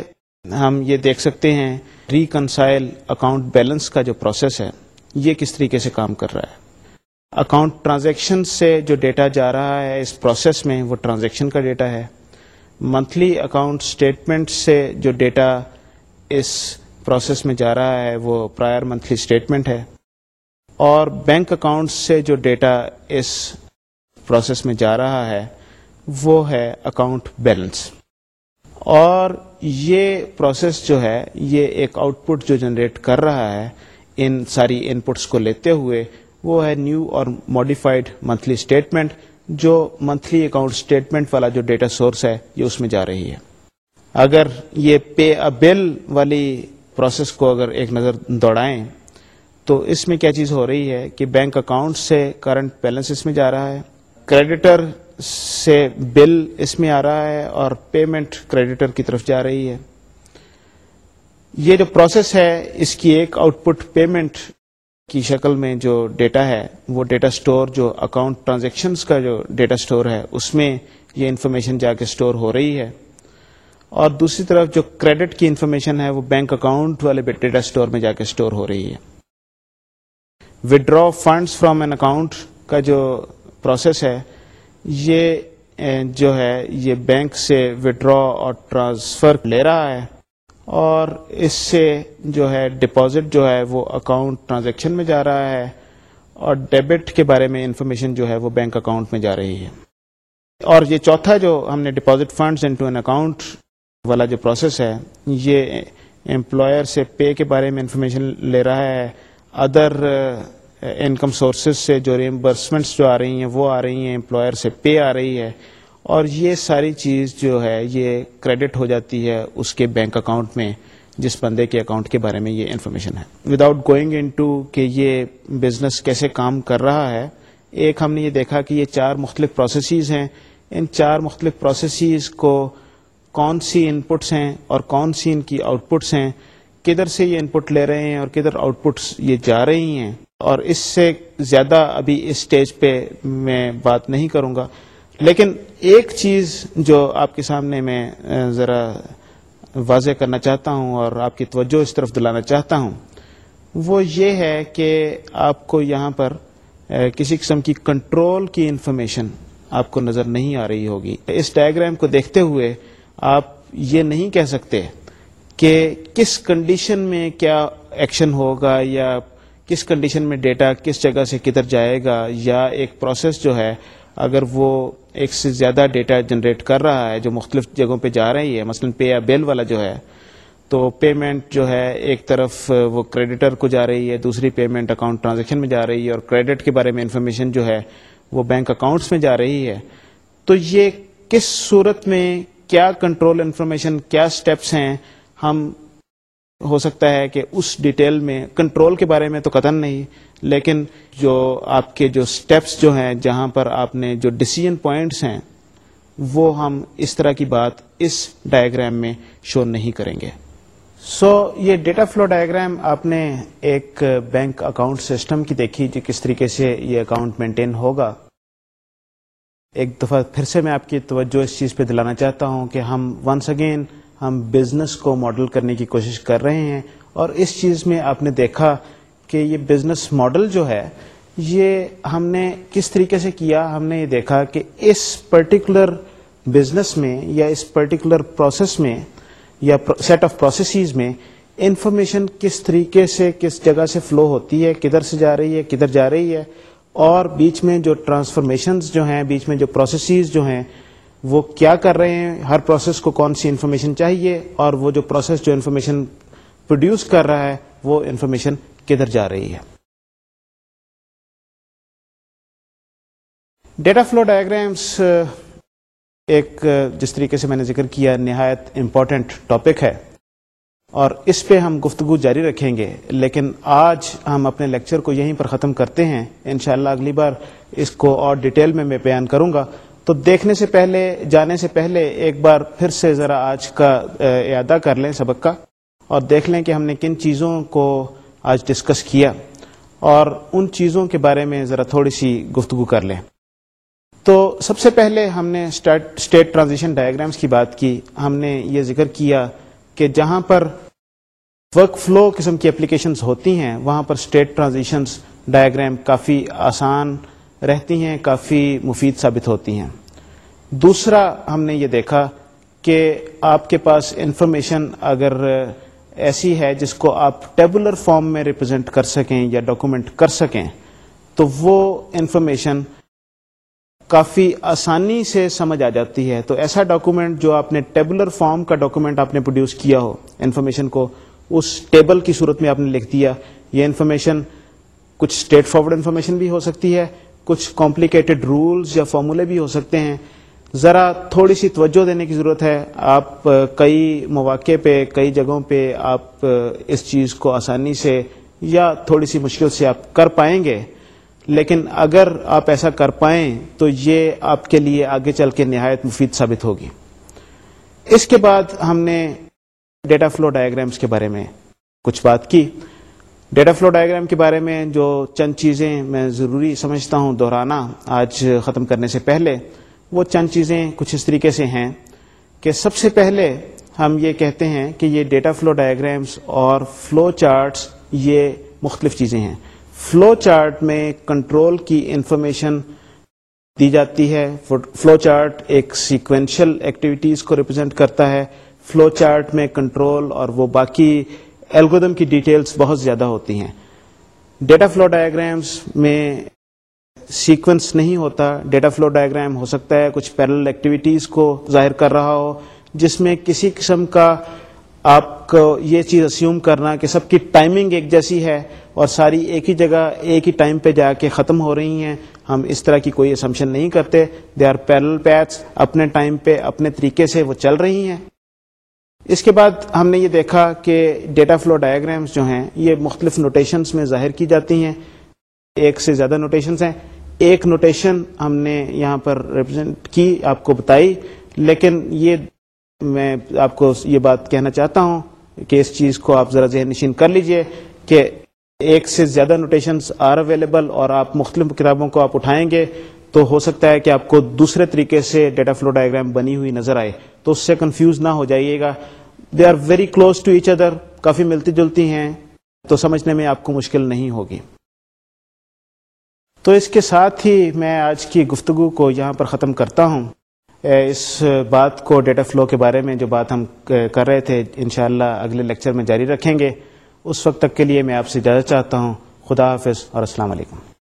ہم یہ دیکھ سکتے ہیں ریکنسائل اکاؤنٹ بیلنس کا جو پروسیس ہے یہ کس طریقے سے کام کر رہا ہے اکاؤنٹ ٹرانزیکشن سے جو ڈیٹا جا رہا ہے اس پروسیس میں وہ ٹرانزیکشن کا ڈیٹا ہے منتھلی اکاؤنٹ اسٹیٹمنٹ سے جو ڈیٹا اس پروسیس میں جا رہا ہے وہ پرائر منتھلی اسٹیٹمنٹ ہے اور بینک اکاؤنٹ سے جو ڈیٹا اس پروسیس میں جا رہا ہے وہ ہے اکاؤنٹ بیلنس اور یہ پروسیس جو ہے یہ ایک آؤٹ پٹ جو جنریٹ کر رہا ہے ان ساری ان پٹس کو لیتے ہوئے وہ ہے نیو اور ماڈیفائڈ منتھلی اسٹیٹمنٹ جو منتھلی اکاؤنٹ اسٹیٹمنٹ والا جو ڈیٹا سورس ہے یہ اس میں جا رہی ہے اگر یہ پے اے بل والی پروسیس کو اگر ایک نظر دوڑائیں تو اس میں کیا چیز ہو رہی ہے کہ بینک اکاؤنٹ سے کرنٹ بیلنس اس میں جا رہا ہے کریڈیٹر سے بل اس میں آ رہا ہے اور پیمنٹ کریڈیٹر کی طرف جا رہی ہے یہ جو پروسیس ہے اس کی ایک آؤٹ پٹ پیمنٹ کی شکل میں جو ڈیٹا ہے وہ ڈیٹا سٹور جو اکاؤنٹ ٹرانزیکشنز کا جو ڈیٹا سٹور ہے اس میں یہ انفارمیشن جا کے سٹور ہو رہی ہے اور دوسری طرف جو کریڈٹ کی انفارمیشن ہے وہ بینک اکاؤنٹ والے ڈیٹا اسٹور میں جا کے اسٹور ہو رہی ہے withdraw funds from an account کا جو پروسیس ہے یہ جو ہے یہ بینک سے وڈرا اور ٹرانسفر لے رہا ہے اور اس سے جو ہے ڈپازٹ جو ہے وہ اکاؤنٹ ٹرانزیکشن میں جا رہا ہے اور ڈیبٹ کے بارے میں انفارمیشن جو ہے وہ بینک اکاؤنٹ میں جا رہی ہے اور یہ چوتھا جو ہم نے deposit funds into an account والا جو پروسیس ہے یہ امپلائر سے پے کے بارے میں انفارمیشن لے رہا ہے ادر انکم سورسز سے جو ریمبرسمنٹس جو آ رہی ہیں وہ آ رہی ہیں امپلائر سے پے آ رہی ہے اور یہ ساری چیز جو ہے یہ کریڈٹ ہو جاتی ہے اس کے بینک اکاؤنٹ میں جس بندے کے اکاؤنٹ کے بارے میں یہ انفارمیشن ہے وداؤٹ گوئنگ ان ٹو کہ یہ بزنس کیسے کام کر رہا ہے ایک ہم نے یہ دیکھا کہ یہ چار مختلف پروسیسز ہیں ان چار مختلف پروسیسز کو کون سی ان پٹس ہیں اور کون سی ان کی آؤٹ پٹس ہیں کدھر سے یہ ان پٹ لے رہے ہیں اور کدھر آؤٹ پٹس یہ جا رہی ہیں اور اس سے زیادہ ابھی اس اسٹیج پہ میں بات نہیں کروں گا لیکن ایک چیز جو آپ کے سامنے میں ذرا واضح کرنا چاہتا ہوں اور آپ کی توجہ اس طرف دلانا چاہتا ہوں وہ یہ ہے کہ آپ کو یہاں پر کسی قسم کی کنٹرول کی انفارمیشن آپ کو نظر نہیں آ رہی ہوگی اس ڈائگرام کو دیکھتے ہوئے آپ یہ نہیں کہہ سکتے کہ کس کنڈیشن میں کیا ایکشن ہوگا یا کس کنڈیشن میں ڈیٹا کس جگہ سے کدھر جائے گا یا ایک پروسیس جو ہے اگر وہ ایک سے زیادہ ڈیٹا جنریٹ کر رہا ہے جو مختلف جگہوں پہ جا رہی ہے مثلا پے یا بیل والا جو ہے تو پیمنٹ جو ہے ایک طرف وہ کریڈیٹر کو جا رہی ہے دوسری پیمنٹ اکاؤنٹ ٹرانزیکشن میں جا رہی ہے اور کریڈٹ کے بارے میں انفارمیشن جو ہے وہ بینک اکاؤنٹس میں جا رہی ہے تو یہ کس صورت میں کیا کنٹرول انفارمیشن کیا سٹیپس ہیں ہم ہو سکتا ہے کہ اس ڈیٹیل میں کنٹرول کے بارے میں تو قطن نہیں لیکن جو آپ کے جو سٹیپس جو ہیں جہاں پر آپ نے جو ڈسیزن پوائنٹس ہیں وہ ہم اس طرح کی بات اس ڈائیگرام میں شو نہیں کریں گے سو so, یہ ڈیٹا فلو ڈائیگرام آپ نے ایک بینک اکاؤنٹ سسٹم کی دیکھی جو کس طریقے سے یہ اکاؤنٹ مینٹین ہوگا ایک دفعہ پھر سے میں آپ کی توجہ اس چیز پہ دلانا چاہتا ہوں کہ ہم ونس اگین ہم بزنس کو ماڈل کرنے کی کوشش کر رہے ہیں اور اس چیز میں آپ نے دیکھا کہ یہ بزنس ماڈل جو ہے یہ ہم نے کس طریقے سے کیا ہم نے یہ دیکھا کہ اس پرٹیکولر بزنس میں یا اس پرٹیکولر پروسیس میں یا سیٹ آف پروسیسز میں انفارمیشن کس طریقے سے کس جگہ سے فلو ہوتی ہے کدھر سے جا رہی ہے کدھر جا رہی ہے اور بیچ میں جو ٹرانسفارمیشنز جو ہیں بیچ میں جو پروسیسز جو ہیں وہ کیا کر رہے ہیں ہر پروسیس کو کون سی انفارمیشن چاہیے اور وہ جو پروسیس جو انفارمیشن پروڈیوس کر رہا ہے وہ انفارمیشن کدھر جا رہی ہے ڈیٹا فلو ڈائگرامس ایک جس طریقے سے میں نے ذکر کیا نہایت امپورٹنٹ ٹاپک ہے اور اس پہ ہم گفتگو جاری رکھیں گے لیکن آج ہم اپنے لیکچر کو یہیں پر ختم کرتے ہیں انشاءاللہ اگلی بار اس کو اور ڈیٹیل میں میں بیان کروں گا تو دیکھنے سے پہلے جانے سے پہلے ایک بار پھر سے ذرا آج کا اعادہ کر لیں سبق کا اور دیکھ لیں کہ ہم نے کن چیزوں کو آج ڈسکس کیا اور ان چیزوں کے بارے میں ذرا تھوڑی سی گفتگو کر لیں تو سب سے پہلے ہم نے اسٹیٹ ٹرانزیشن ڈائیگرامس کی بات کی ہم نے یہ ذکر کیا کہ جہاں پر ورک فلو قسم کی اپلیکیشنز ہوتی ہیں وہاں پر اسٹیٹ ٹرانزیشنس ڈائیگرام کافی آسان رہتی ہیں کافی مفید ثابت ہوتی ہیں دوسرا ہم نے یہ دیکھا کہ آپ کے پاس انفارمیشن اگر ایسی ہے جس کو آپ ٹیبولر فارم میں ریپرزینٹ کر سکیں یا ڈاکومنٹ کر سکیں تو وہ انفارمیشن کافی آسانی سے سمجھ آ جاتی ہے تو ایسا ڈاکومنٹ جو آپ نے ٹیبولر فارم کا ڈاکومنٹ آپ نے پروڈیوس کیا ہو انفارمیشن کو اس ٹیبل کی صورت میں آپ نے لکھ دیا یہ انفارمیشن کچھ اسٹیٹ فارورڈ انفارمیشن بھی ہو سکتی ہے کچھ کمپلیکیٹڈ رولز یا فارمولے بھی ہو سکتے ہیں ذرا تھوڑی سی توجہ دینے کی ضرورت ہے آپ کئی مواقع پہ کئی جگہوں پہ آپ اس چیز کو آسانی سے یا تھوڑی سی مشکل سے آپ کر پائیں گے لیکن اگر آپ ایسا کر پائیں تو یہ آپ کے لیے آگے چل کے نہایت مفید ثابت ہوگی اس کے بعد ہم نے ڈیٹا فلو ڈائگرامس کے بارے میں کچھ بات کی ڈیٹا فلو ڈائگرام کے بارے میں جو چند چیزیں میں ضروری سمجھتا ہوں دہرانا آج ختم کرنے سے پہلے وہ چند چیزیں کچھ اس طریقے سے ہیں کہ سب سے پہلے ہم یہ کہتے ہیں کہ یہ ڈیٹا فلو ڈائگرامس اور فلو چارٹس یہ مختلف چیزیں ہیں فلو چارٹ میں کنٹرول کی انفارمیشن دی جاتی ہے فلو چارٹ ایک سیکوینشل ایکٹیویٹیز کو ریپرزینٹ کرتا ہے فلو چارٹ میں کنٹرول اور وہ باقی الگودم کی ڈیٹیلز بہت زیادہ ہوتی ہیں ڈیٹا فلو ڈائگرامس میں سیکوینس نہیں ہوتا ڈیٹا فلو ڈائگرام ہو سکتا ہے کچھ پیرل ایکٹیویٹیز کو ظاہر کر رہا ہو جس میں کسی قسم کا آپ کو یہ چیز اسیوم کرنا کہ سب کی ٹائمنگ ایک جیسی ہے اور ساری ایک ہی جگہ ایک ہی ٹائم پہ جا کے ختم ہو رہی ہیں ہم اس طرح کی کوئی اسمپشن نہیں کرتے دے آر پیرل پیتھس اپنے ٹائم پہ اپنے طریقے سے وہ چل رہی ہیں اس کے بعد ہم نے یہ دیکھا کہ ڈیٹا فلو ڈائگرامس جو ہیں یہ مختلف نوٹیشنس میں ظاہر کی جاتی ہیں ایک سے زیادہ نوٹیشنس ہیں ایک نوٹیشن ہم نے یہاں پر ریپرزینٹ کی آپ کو بتائی لیکن یہ میں آپ کو یہ بات کہنا چاہتا ہوں کہ اس چیز کو آپ ذرا ذہن نشین کر لیجئے کہ ایک سے زیادہ نوٹیشنس آر اویلیبل اور آپ مختلف کتابوں کو آپ اٹھائیں گے تو ہو سکتا ہے کہ آپ کو دوسرے طریقے سے ڈیٹا فلو ڈائگرام بنی ہوئی نظر آئے تو اس سے کنفیوز نہ ہو جائیے گا they are very close to each other کافی ملتی جلتی ہیں تو سمجھنے میں آپ کو مشکل نہیں ہوگی تو اس کے ساتھ ہی میں آج کی گفتگو کو یہاں پر ختم کرتا ہوں اس بات کو ڈیٹا فلو کے بارے میں جو بات ہم کر رہے تھے انشاءاللہ اگلے لیکچر میں جاری رکھیں گے اس وقت تک کے لیے میں آپ سے اجازت چاہتا ہوں خدا حافظ اور السلام علیکم